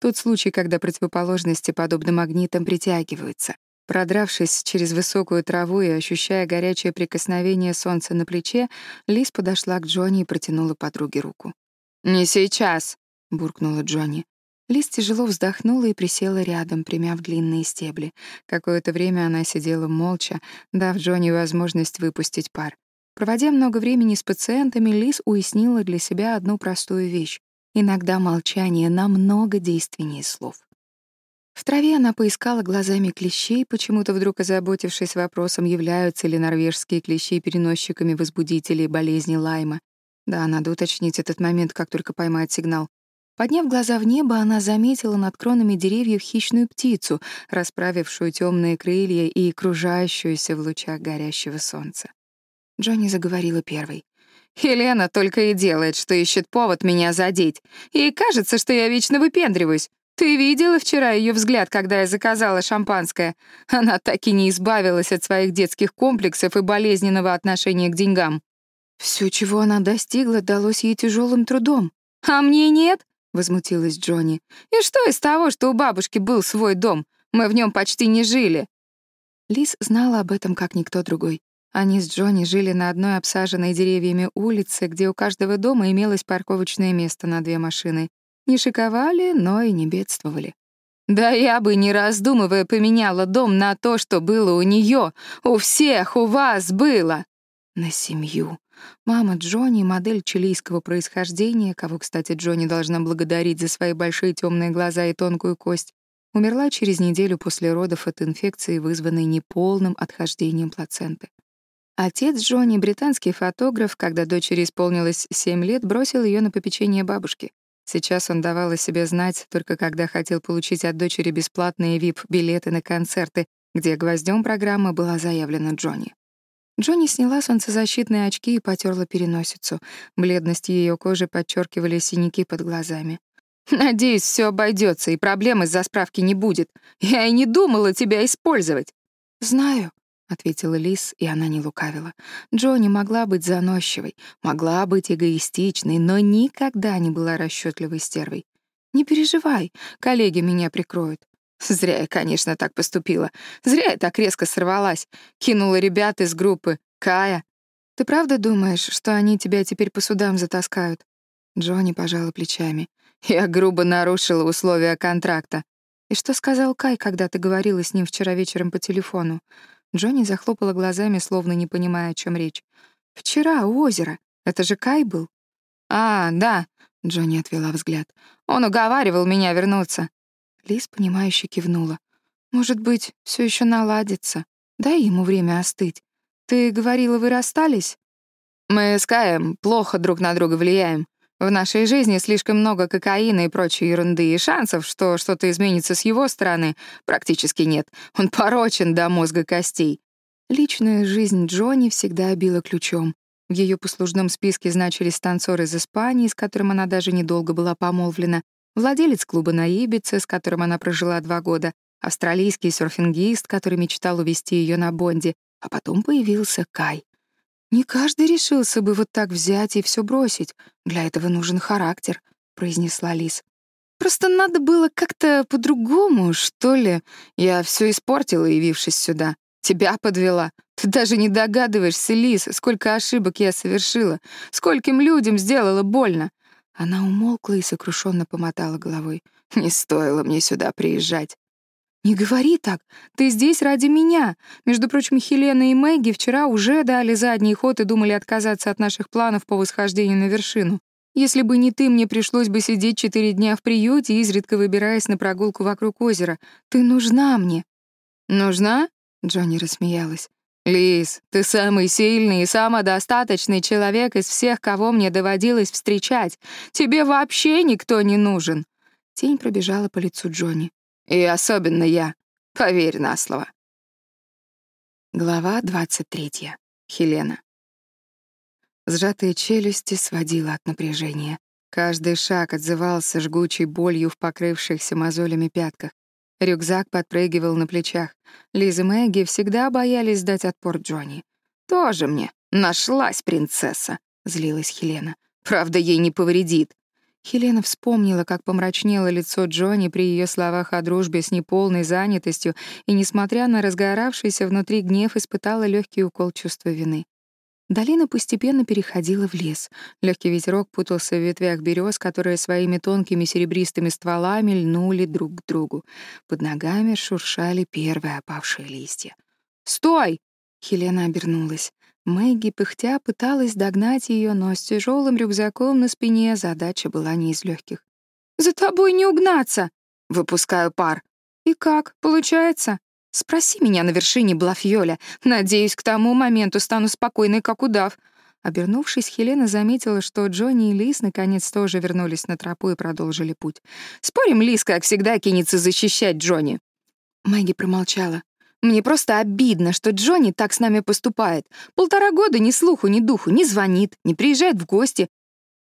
Тот случай, когда противоположности подобно магнитам притягиваются. Продравшись через высокую траву и ощущая горячее прикосновение солнца на плече, Лиз подошла к Джонни и протянула подруге руку. «Не сейчас», — буркнула Джонни. Лиз тяжело вздохнула и присела рядом, примяв длинные стебли. Какое-то время она сидела молча, дав Джонни возможность выпустить пар. Проводя много времени с пациентами, Лиз уяснила для себя одну простую вещь. Иногда молчание намного действеннее слов. В траве она поискала глазами клещей, почему-то вдруг озаботившись вопросом, являются ли норвежские клещи переносчиками возбудителей болезни Лайма. Да, надо уточнить этот момент, как только поймает сигнал. Подняв глаза в небо, она заметила над кронами деревьев хищную птицу, расправившую темные крылья и кружащуюся в лучах горящего солнца. Джонни заговорила первой. «Хелена только и делает, что ищет повод меня задеть. Ей кажется, что я вечно выпендриваюсь. Ты видела вчера ее взгляд, когда я заказала шампанское? Она так и не избавилась от своих детских комплексов и болезненного отношения к деньгам. Все, чего она достигла, далось ей тяжелым трудом. А мне нет? возмутилась Джонни. «И что из того, что у бабушки был свой дом? Мы в нем почти не жили». Лиз знала об этом как никто другой. Они с Джонни жили на одной обсаженной деревьями улице, где у каждого дома имелось парковочное место на две машины. Не шиковали, но и не бедствовали. «Да я бы, не раздумывая, поменяла дом на то, что было у нее. У всех, у вас было!» «На семью», Мама Джонни — модель чилийского происхождения, кого, кстати, Джонни должна благодарить за свои большие темные глаза и тонкую кость, умерла через неделю после родов от инфекции, вызванной неполным отхождением плаценты. Отец Джонни, британский фотограф, когда дочери исполнилось 7 лет, бросил ее на попечение бабушки. Сейчас он давал о себе знать только когда хотел получить от дочери бесплатные VIP-билеты на концерты, где гвоздем программы была заявлена Джонни. Джонни сняла солнцезащитные очки и потерла переносицу. Бледность ее кожи подчеркивали синяки под глазами. Надеюсь, все обойдется и проблем из-за справки не будет. Я и не думала тебя использовать. Знаю, ответила Лис, и она не лукавила. Джонни могла быть заносчивой, могла быть эгоистичной, но никогда не была расчетливой стервой. Не переживай, коллеги меня прикроют. Зря я, конечно, так поступила. Зря я так резко сорвалась. Кинула ребят из группы. Кая. Ты правда думаешь, что они тебя теперь по судам затаскают? Джонни пожала плечами. Я грубо нарушила условия контракта. И что сказал Кай, когда ты говорила с ним вчера вечером по телефону? Джонни захлопала глазами, словно не понимая, о чем речь. Вчера у озера. Это же Кай был. А, да, Джонни отвела взгляд. Он уговаривал меня вернуться. Лиз, понимающе кивнула. Может быть, все еще наладится. Дай ему время остыть. Ты говорила, вы расстались? Мы с Каем плохо друг на друга влияем. В нашей жизни слишком много кокаина и прочей ерунды, и шансов, что что-то изменится с его стороны, практически нет. Он порочен до мозга костей. Личная жизнь Джонни всегда била ключом. В ее послужном списке значились танцор из Испании, с которым она даже недолго была помолвлена, владелец клуба на Ибице, с которым она прожила два года, австралийский серфингист, который мечтал увезти ее на Бонде, а потом появился Кай. «Не каждый решился бы вот так взять и все бросить. Для этого нужен характер», — произнесла Лис. «Просто надо было как-то по-другому, что ли. Я все испортила, явившись сюда. Тебя подвела. Ты даже не догадываешься, Лис, сколько ошибок я совершила, скольким людям сделала больно. Она умолкла и сокрушенно помотала головой. Не стоило мне сюда приезжать. «Не говори так. Ты здесь ради меня. Между прочим, Хелена и Мэгги вчера уже дали задний ход и думали отказаться от наших планов по восхождению на вершину. Если бы не ты, мне пришлось бы сидеть четыре дня в приюте, изредка выбираясь на прогулку вокруг озера. Ты нужна мне». «Нужна?» Джонни рассмеялась. «Лиз, ты самый сильный и самодостаточный человек из всех, кого мне доводилось встречать. Тебе вообще никто не нужен». Тень пробежала по лицу Джонни. «И особенно я. Поверь на слово». Глава 23. Хелена. Сжатые челюсти сводила от напряжения. Каждый шаг отзывался жгучей болью в покрывшихся мозолями пятках. Рюкзак подпрыгивал на плечах. Лиза и Мэгги всегда боялись дать отпор Джонни. «Тоже мне. Нашлась принцесса», — злилась Хелена. «Правда, ей не повредит». Хелена вспомнила, как помрачнело лицо Джонни при ее словах о дружбе с неполной занятостью и, несмотря на разгоравшийся внутри гнев, испытала легкий укол чувства вины. Долина постепенно переходила в лес. Легкий ветерок путался в ветвях берез, которые своими тонкими серебристыми стволами льнули друг к другу. Под ногами шуршали первые опавшие листья. «Стой!» — Хелена обернулась. Мэгги, пыхтя, пыталась догнать ее, но с тяжелым рюкзаком на спине задача была не из легких. «За тобой не угнаться!» «Выпускаю пар». «И как, получается?» Спроси меня на вершине Блафьоля. Надеюсь, к тому моменту стану спокойной, как удав». Обернувшись, Хелена заметила, что Джонни и Лис наконец тоже вернулись на тропу и продолжили путь. «Спорим, Лис, как всегда, кинется защищать Джонни?» Мэгги промолчала. «Мне просто обидно, что Джонни так с нами поступает. Полтора года ни слуху, ни духу, не звонит, не приезжает в гости.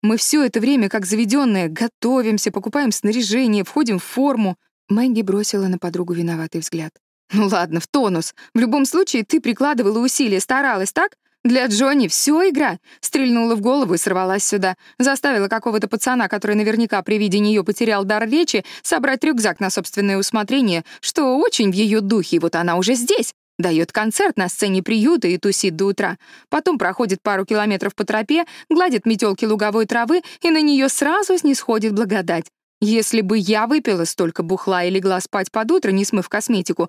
Мы все это время, как заведенные, готовимся, покупаем снаряжение, входим в форму». Мэгги бросила на подругу виноватый взгляд. Ну Ну ладно, в тонус. В любом случае, ты прикладывала усилия, старалась, так? Для Джонни все игра. Стрельнула в голову и сорвалась сюда. Заставила какого-то пацана, который наверняка при виде нее потерял дар речи, собрать рюкзак на собственное усмотрение, что очень в ее духе, вот она уже здесь. Дает концерт на сцене приюта и тусит до утра. Потом проходит пару километров по тропе, гладит метелки луговой травы, и на нее сразу снисходит благодать. Если бы я выпила столько бухла и легла спать под утро, не смыв косметику,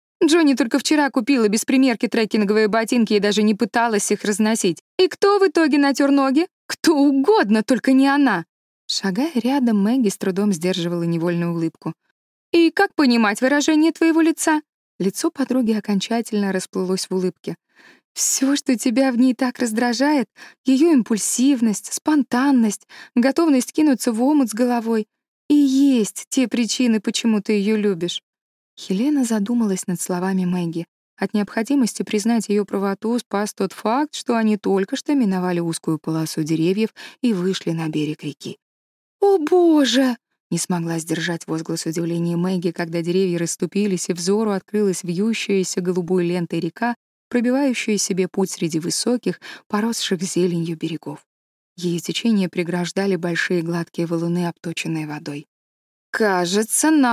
на следующий день мною можно было бы пугать детей, а ей все как с гуся вода. Просыпается с размазанной под глазами подводкой, собирает волосы в небрежный пучок, повязывает бандану и выглядит как рок-звезда, будь она неладна. «Она вообще-то и есть рок-звезда», — робко возразила Мэгги. «Ладно, ты права, речь о другом», — сказала Хелена тоном, который наводил на мысль, что она и сама пока не решила, о чем речь. Джонни только вчера купила без примерки трекинговые ботинки и даже не пыталась их разносить. И кто в итоге натер ноги? Кто угодно, только не она. Шагая рядом, Мэгги с трудом сдерживала невольную улыбку. «И как понимать выражение твоего лица?» Лицо подруги окончательно расплылось в улыбке. Все, что тебя в ней так раздражает, ее импульсивность,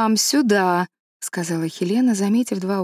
спонтанность, готовность кинуться в омут с головой, и есть те причины, почему ты ее любишь. Хелена задумалась над словами Мэгги. От необходимости признать ее правоту спас тот факт, что они только что миновали узкую полосу деревьев и вышли на берег реки. «О, боже!» — не смогла сдержать возглас удивления Мэгги, когда деревья расступились, и взору открылась вьющаяся голубой лентой река, пробивающая себе путь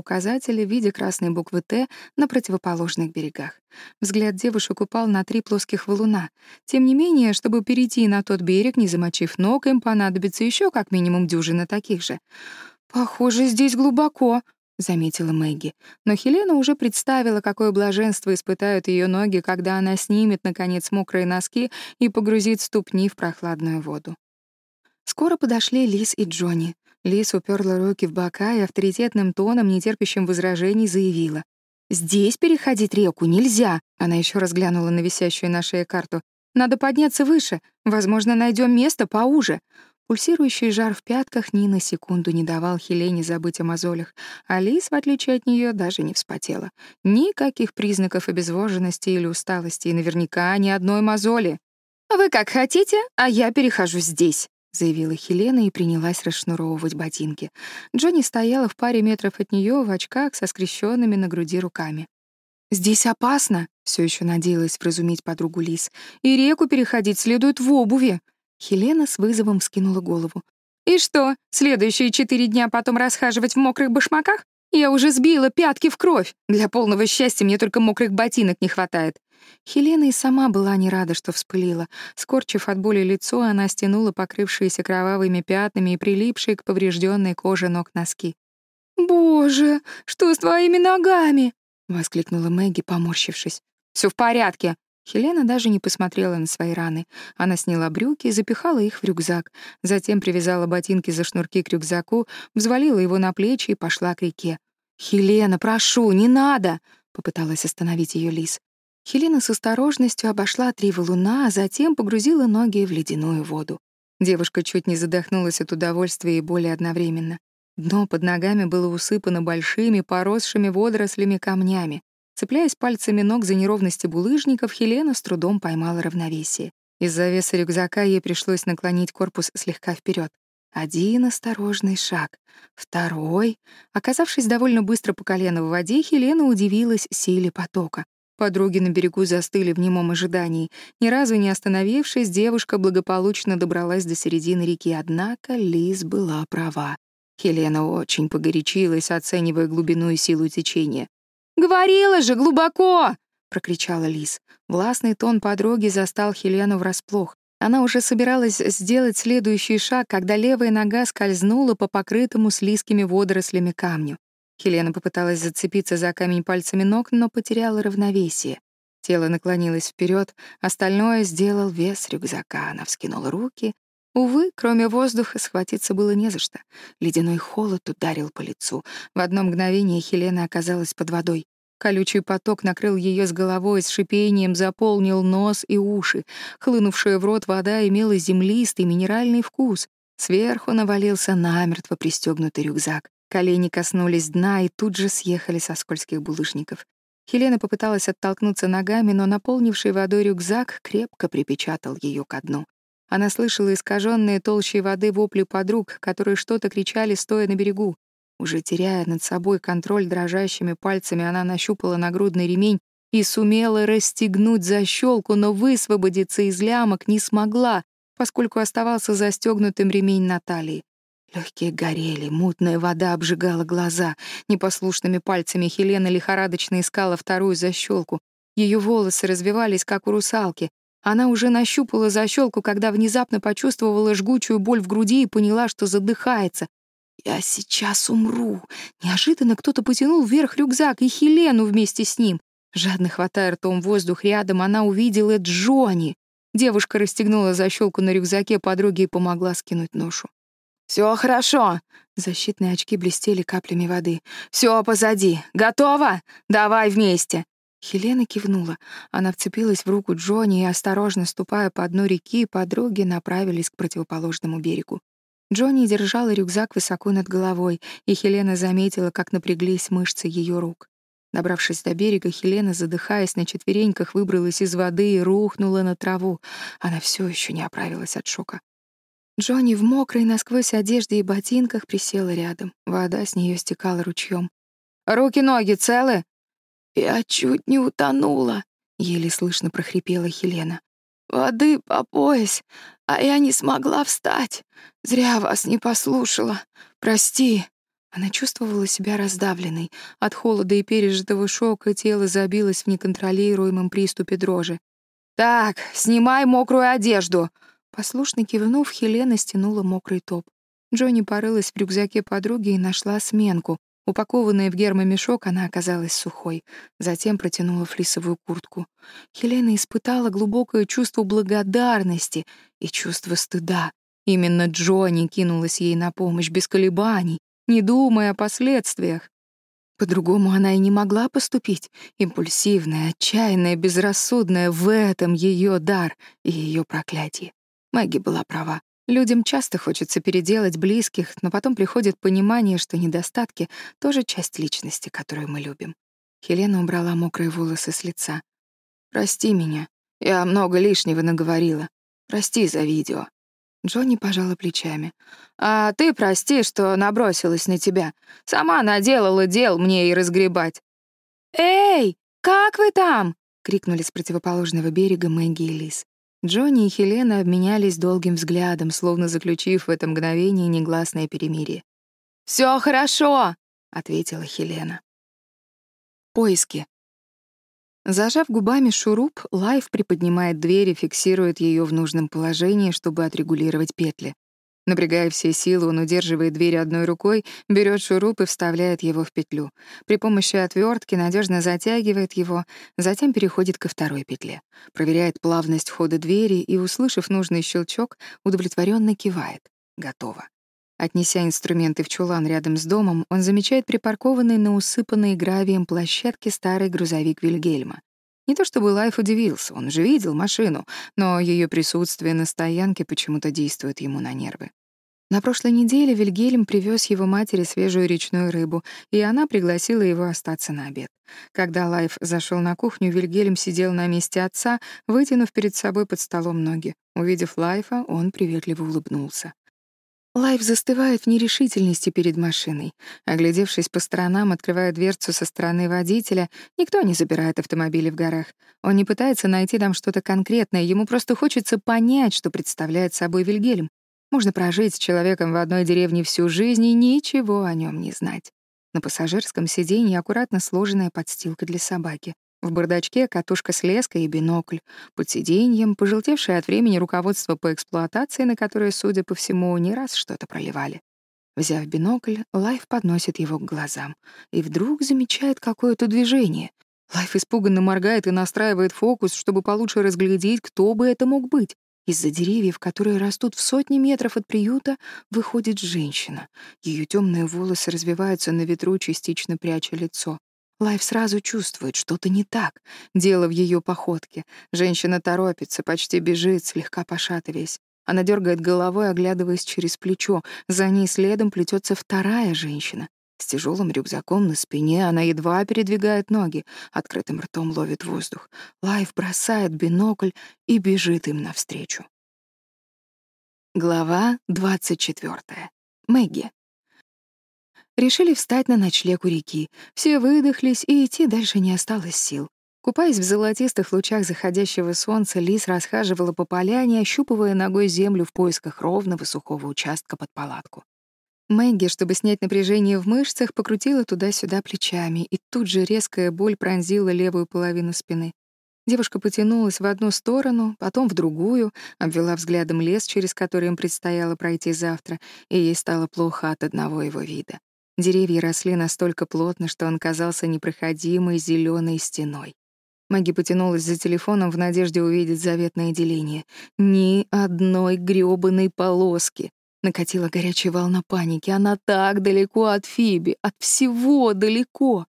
среди высоких, поросших зеленью берегов. Ее течение преграждали большие гладкие валуны, обточенные водой. «Кажется, нам сюда», — сказала Хелена, заметив два указателя в виде красной буквы «Т» на противоположных берегах. Взгляд девушек упал на три плоских валуна. Тем не менее, чтобы перейти на тот берег, не замочив ног, им понадобится еще как минимум дюжина таких же. «Похоже, здесь глубоко», — заметила Мэгги. Но Хелена уже представила, какое блаженство испытают ее ноги, когда она снимет, наконец, мокрые носки и погрузит ступни в прохладную воду. Скоро подошли Лис и Джонни. Лис уперла руки в бока и авторитетным тоном, нетерпящим возражений, заявила. «Здесь переходить реку нельзя!» Она еще раз глянула на висящую на шее карту. «Надо подняться выше. Возможно, найдем место поуже». Пульсирующий жар в пятках ни на секунду не давал Хелене забыть о мозолях, а Лис, в отличие от нее, даже не вспотела. Никаких признаков обезвоженности или усталости, и наверняка ни одной мозоли. «Вы как хотите, а я перехожу здесь», заявила Хелена и принялась расшнуровывать ботинки. Джонни стояла в паре метров от нее в очках со скрещенными на груди руками. «Здесь опасно», — все еще надеялась вразумить подругу Лис. «И реку переходить следует в обуви». Хелена с вызовом вскинула голову. «И что, следующие четыре дня потом расхаживать в мокрых башмаках? Я уже сбила пятки в кровь. Для полного счастья мне только мокрых ботинок не хватает. Хелена и сама была не рада, что вспылила. Скорчив от боли лицо, она стянула покрывшиеся кровавыми пятнами и прилипшие к поврежденной коже ног носки. «Боже, что с твоими ногами?» — воскликнула Мэгги, поморщившись. Все в порядке». Хелена даже не посмотрела на свои раны. Она сняла брюки и запихала их в рюкзак. Затем привязала ботинки за шнурки к рюкзаку, взвалила его на плечи и пошла к реке. «Хелена, прошу, не надо!» — попыталась остановить ее Лис. Хелена с осторожностью обошла три валуна, а затем погрузила ноги в ледяную воду. Девушка чуть не задохнулась от удовольствия и боли одновременно. Дно под ногами было усыпано большими, поросшими водорослями камнями. Цепляясь пальцами ног за неровности булыжников, Хелена с трудом поймала равновесие. Из-за веса рюкзака ей пришлось наклонить корпус слегка вперед. Один осторожный шаг, второй. Оказавшись довольно быстро по колено в воде, Хелена удивилась силе потока. Подруги на берегу застыли в немом ожидании. Ни разу не остановившись, девушка благополучно добралась до середины реки, однако Лиз была права. Хелена очень погорячилась, оценивая глубину и силу течения. «Говорила же, глубоко!» — прокричала Лиз. Властный тон подруги застал Хелену врасплох. Она уже собиралась сделать следующий шаг, когда левая нога скользнула по покрытому слизкими водорослями камню. Хелена попыталась зацепиться за камень пальцами ног, но потеряла равновесие. Тело наклонилось вперед, остальное сделал вес рюкзака. Она вскинула руки. Увы, кроме воздуха, схватиться было не за что. Ледяной холод ударил по лицу. В одно мгновение Хелена оказалась под водой. Колючий поток накрыл ее с головой, с шипением заполнил нос и уши. Хлынувшая в рот вода имела землистый минеральный вкус. Сверху навалился намертво пристегнутый рюкзак. Колени коснулись дна и тут же съехали со скользких булыжников. Хелена попыталась оттолкнуться ногами, но наполнивший водой рюкзак крепко припечатал ее ко дну. Она слышала искаженные толщей воды вопли подруг, которые что-то кричали, стоя на берегу. Уже теряя над собой контроль дрожащими пальцами, она нащупала нагрудный ремень и сумела расстегнуть защелку, но высвободиться из лямок не смогла, поскольку оставался застегнутым ремень на талии. Легкие горели, мутная вода обжигала глаза. Непослушными пальцами Хелена лихорадочно искала вторую защелку. Ее волосы развивались, как у русалки. Она уже нащупала защелку, когда внезапно почувствовала жгучую боль в груди и поняла, что задыхается. «Я сейчас умру!» Неожиданно кто-то потянул вверх рюкзак и Хелену вместе с ним. Жадно хватая ртом воздух рядом, она увидела Джонни. Девушка расстегнула защелку на рюкзаке подруги и помогла скинуть ношу. Все хорошо!» Защитные очки блестели каплями воды. Все позади! Готово? Давай вместе!» Хелена кивнула. Она вцепилась в руку Джонни и, осторожно ступая по дну реки, подруги направились к противоположному берегу. Джонни держала рюкзак высоко над головой, и Хелена заметила, как напряглись мышцы ее рук. Добравшись до берега, Хелена, задыхаясь на четвереньках, выбралась из воды и рухнула на траву. Она все еще не оправилась от шока. Джонни в мокрой насквозь одежде и ботинках присела рядом. Вода с нее стекала ручьем. «Руки-ноги целы?» «Я чуть не утонула», — еле слышно прохрипела Хелена. «Воды по пояс, а я не смогла встать. Зря вас не послушала. Прости». Она чувствовала себя раздавленной. От холода и пережитого шока тело забилось в неконтролируемом приступе дрожи. «Так, снимай мокрую одежду!» Послушно кивнув, Хелена стянула мокрый топ. Джонни порылась в рюкзаке подруги и нашла сменку, Упакованная в гермомешок, она оказалась сухой. Затем протянула флисовую куртку. Хелена испытала глубокое чувство благодарности и чувство стыда. Именно Джонни кинулась ей на помощь без колебаний, не думая о последствиях. По-другому она и не могла поступить. Импульсивная, отчаянная, безрассудная — в этом ее дар и ее проклятие. Мэгги была права. Людям часто хочется переделать близких, но потом приходит понимание, что недостатки — тоже часть личности, которую мы любим. Хелена убрала мокрые волосы с лица. «Прости меня. Я много лишнего наговорила. Прости за видео». Джонни пожала плечами. «А ты прости, что набросилась на тебя. Сама наделала дел мне и разгребать». «Эй, как вы там?» — крикнули с противоположного берега Мэгги и Лиз. Джонни и Хелена обменялись долгим взглядом, словно заключив в это мгновение негласное перемирие. «Всё хорошо!» — ответила Хелена. Поиски. Зажав губами шуруп, Лайф приподнимает дверь и фиксирует её в нужном положении, чтобы отрегулировать петли. Напрягая все силы, он удерживает дверь одной рукой, берет шуруп и вставляет его в петлю. При помощи отвертки надежно затягивает его, затем переходит ко второй петле. Проверяет плавность входа двери и, услышав нужный щелчок, удовлетворенно кивает. Готово. Отнеся инструменты в чулан рядом с домом, он замечает припаркованный на усыпанной гравием площадке старый грузовик Вильгельма. Не то чтобы Лайф удивился, он же видел машину, но ее присутствие на стоянке почему-то действует ему на нервы. На прошлой неделе Вильгельм привез его матери свежую речную рыбу, и она пригласила его остаться на обед. Когда Лайф зашел на кухню, Вильгельм сидел на месте отца, вытянув перед собой под столом ноги. Увидев Лайфа, он приветливо улыбнулся. Лайф застывает в нерешительности перед машиной. Оглядевшись по сторонам, открывая дверцу со стороны водителя, никто не забирает автомобили в горах. Он не пытается найти там что-то конкретное, ему просто хочется понять, что представляет собой Вильгельм. Можно прожить с человеком в одной деревне всю жизнь и ничего о нем не знать. На пассажирском сиденье аккуратно сложенная подстилка для собаки. В бардачке катушка с леской и бинокль. Под сиденьем пожелтевшее от времени руководство по эксплуатации, на которое, судя по всему, не раз что-то проливали. Взяв бинокль, Лайф подносит его к глазам. И вдруг замечает какое-то движение. Лайф испуганно моргает и настраивает фокус, чтобы получше разглядеть, кто бы это мог быть. Из-за деревьев, которые растут в сотни метров от приюта, выходит женщина. Ее темные волосы развиваются на ветру, частично пряча лицо. Лайф сразу чувствует, что-то не так. Дело в ее походке. Женщина торопится, почти бежит, слегка пошатываясь. Она дергает головой, оглядываясь через плечо. За ней следом плетется вторая женщина. С тяжелым рюкзаком на спине она едва передвигает ноги, открытым ртом ловит воздух. Лайф бросает бинокль и бежит им навстречу. Глава 24. Мэгги. Решили встать на ночлег у реки. Все выдохлись и идти дальше не осталось сил. Купаясь в золотистых лучах заходящего солнца, Лис расхаживала по поляне, ощупывая ногой землю в поисках ровного сухого участка под палатку. Мэгги, чтобы снять напряжение в мышцах, покрутила туда-сюда плечами, и тут же резкая боль пронзила левую половину спины. Девушка потянулась в одну сторону, потом в другую, обвела взглядом лес, через который им предстояло пройти завтра, и ей стало плохо от одного его вида. Деревья росли настолько плотно, что он казался непроходимой зеленой стеной. Маги потянулась за телефоном в надежде увидеть заветное деление. Ни одной грёбаной полоски. Накатила горячая волна паники. Она так далеко от Фиби, от всего далеко.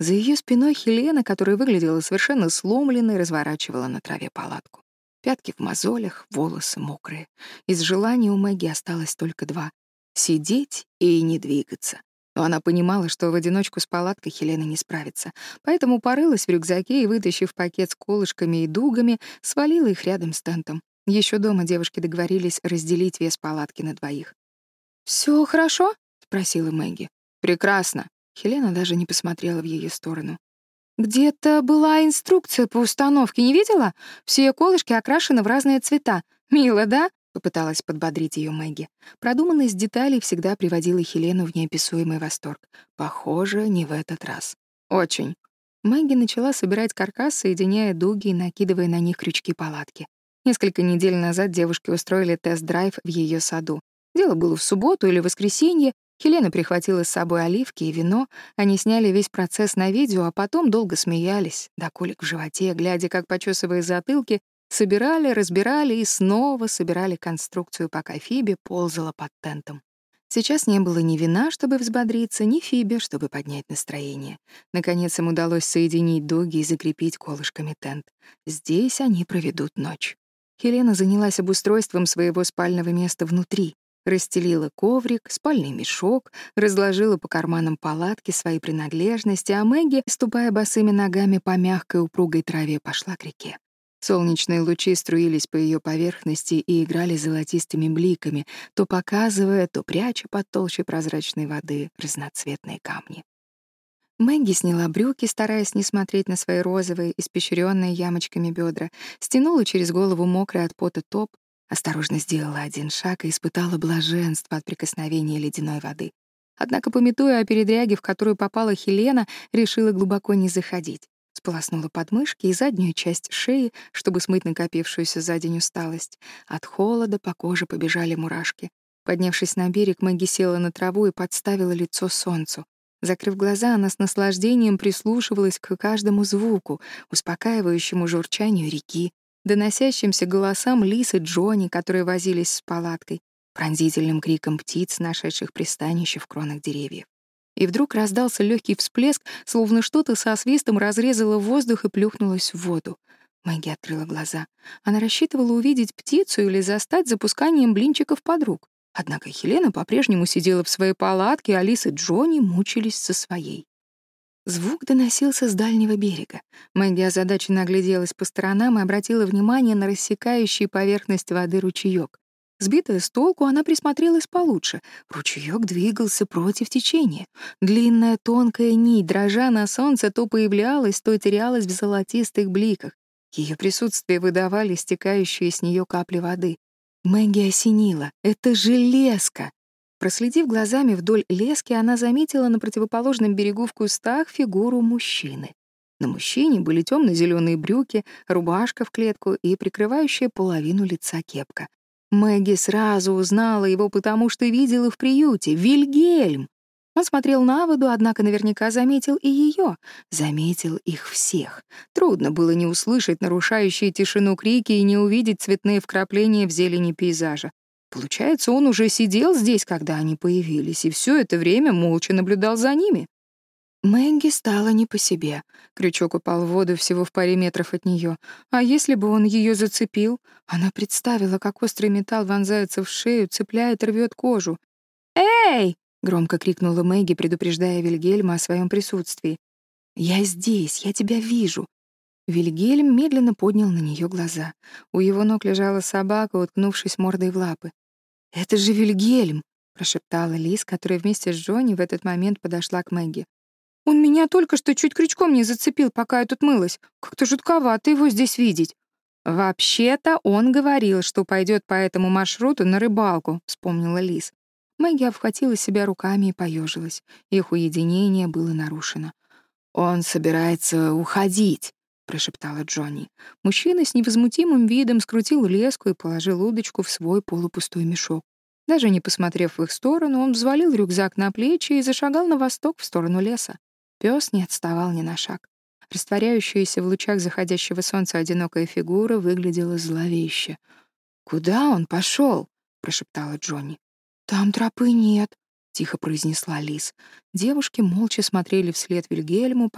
За ее спиной Хелена, которая выглядела совершенно сломленной, разворачивала на траве палатку. Пятки в мозолях, волосы мокрые. Из желания у Мэгги осталось только два — сидеть и не двигаться. Но она понимала, что в одиночку с палаткой Хелена не справится, поэтому порылась в рюкзаке и, вытащив пакет с колышками и дугами, свалила их рядом с тентом. Еще дома девушки договорились разделить вес палатки на двоих. Все хорошо?» — спросила Мэгги. «Прекрасно». Хелена даже не посмотрела в ее сторону. «Где-то была инструкция по установке, не видела? Все колышки окрашены в разные цвета. Мило, да?» — попыталась подбодрить ее Мэгги. Продуманность деталей всегда приводила Хелену в неописуемый восторг. Похоже, не в этот раз. «Очень». Мэгги начала собирать каркас, соединяя дуги и накидывая на них крючки палатки. Несколько недель назад девушки устроили тест-драйв в ее саду. Дело было в субботу или воскресенье. Хелена прихватила с собой оливки и вино. Они сняли весь процесс на видео, а потом долго смеялись, до колик в животе, глядя, как, почесывая затылки, собирали, разбирали и снова собирали конструкцию, пока Фиби ползала под тентом. Сейчас не было ни вина, чтобы взбодриться, ни Фиби, чтобы поднять настроение. Наконец им удалось соединить дуги и закрепить колышками тент. Здесь они проведут ночь. Хелена занялась обустройством своего спального места внутри, расстелила коврик, спальный мешок, разложила по карманам палатки свои принадлежности, а Мэгги, ступая босыми ногами по мягкой упругой траве, пошла к реке. Солнечные лучи струились по ее поверхности и играли золотистыми бликами, то показывая, то пряча под толщей прозрачной воды разноцветные камни. Мэгги сняла брюки, стараясь не смотреть на свои розовые, испещренные ямочками бедра, стянула через голову мокрый от пота топ, осторожно сделала один шаг и испытала блаженство от прикосновения ледяной воды. Однако, пометуя о передряге, в которую попала Хелена, решила глубоко не заходить. Сполоснула подмышки и заднюю часть шеи, чтобы смыть накопившуюся за день усталость. От холода по коже побежали мурашки. Поднявшись на берег, Мэгги села на траву и подставила лицо солнцу. Закрыв глаза, она с наслаждением прислушивалась к каждому звуку, успокаивающему журчанию реки, доносящимся голосам Лисы Джонни, которые возились с палаткой, пронзительным криком птиц, нашедших пристанище в кронах деревьев. И вдруг раздался легкий всплеск, словно что-то со свистом разрезало воздух и плюхнулось в воду. Мэгги открыла глаза. Она рассчитывала увидеть птицу или застать запусканием блинчиков подруг. Однако Хелена по-прежнему сидела в своей палатке, а Алиса и Джонни мучились со своей. Звук доносился с дальнего берега. Мэгги озадаченно огляделась по сторонам и обратила внимание на рассекающий поверхность воды ручеёк. Сбитая с толку, она присмотрелась получше. Ручеёк двигался против течения. Длинная тонкая нить, дрожа на солнце, то появлялась, то терялась в золотистых бликах. Ее присутствие выдавали стекающие с нее капли воды. Мэгги осенила. Это железка. Проследив глазами вдоль лески, она заметила на противоположном берегу в кустах фигуру мужчины. На мужчине были темно зеленые брюки, рубашка в клетку и прикрывающая половину лица кепка. Мэгги сразу узнала его, потому что видела в приюте. Вильгельм! Он смотрел на воду, однако наверняка заметил и ее, заметил их всех. Трудно было не услышать нарушающие тишину крики и не увидеть цветные вкрапления в зелени пейзажа. Получается, он уже сидел здесь, когда они появились, и все это время молча наблюдал за ними. Мэгги стала не по себе. Крючок упал в воду всего в паре метров от нее. А если бы он ее зацепил? Она представила, как острый металл вонзается в шею, цепляет, рвет кожу. «Эй!» — громко крикнула Мэгги, предупреждая Вильгельма о своем присутствии. «Я здесь, я тебя вижу». Вильгельм медленно поднял на нее глаза. У его ног лежала собака, уткнувшись мордой в лапы. «Это же Вильгельм!» — прошептала Лиз, которая вместе с Джонни в этот момент подошла к Мэгги. «Он меня только что чуть крючком не зацепил, пока я тут мылась. Как-то жутковато его здесь видеть». «Вообще-то он говорил, что пойдет по этому маршруту на рыбалку», — вспомнила Лиз. Мэгги обхватила себя руками и поежилась. Их уединение было нарушено. «Он собирается уходить», — прошептала Джонни. Мужчина с невозмутимым видом скрутил леску и положил удочку в свой полупустой мешок. Даже не посмотрев в их сторону, он взвалил рюкзак на плечи и зашагал на восток в сторону леса. Пес не отставал ни на шаг. Растворяющаяся в лучах заходящего солнца одинокая фигура выглядела зловеще. «Куда он пошел? прошептала Джонни. «Там тропы нет», — тихо произнесла Лис. Девушки молча смотрели вслед Вильгельму,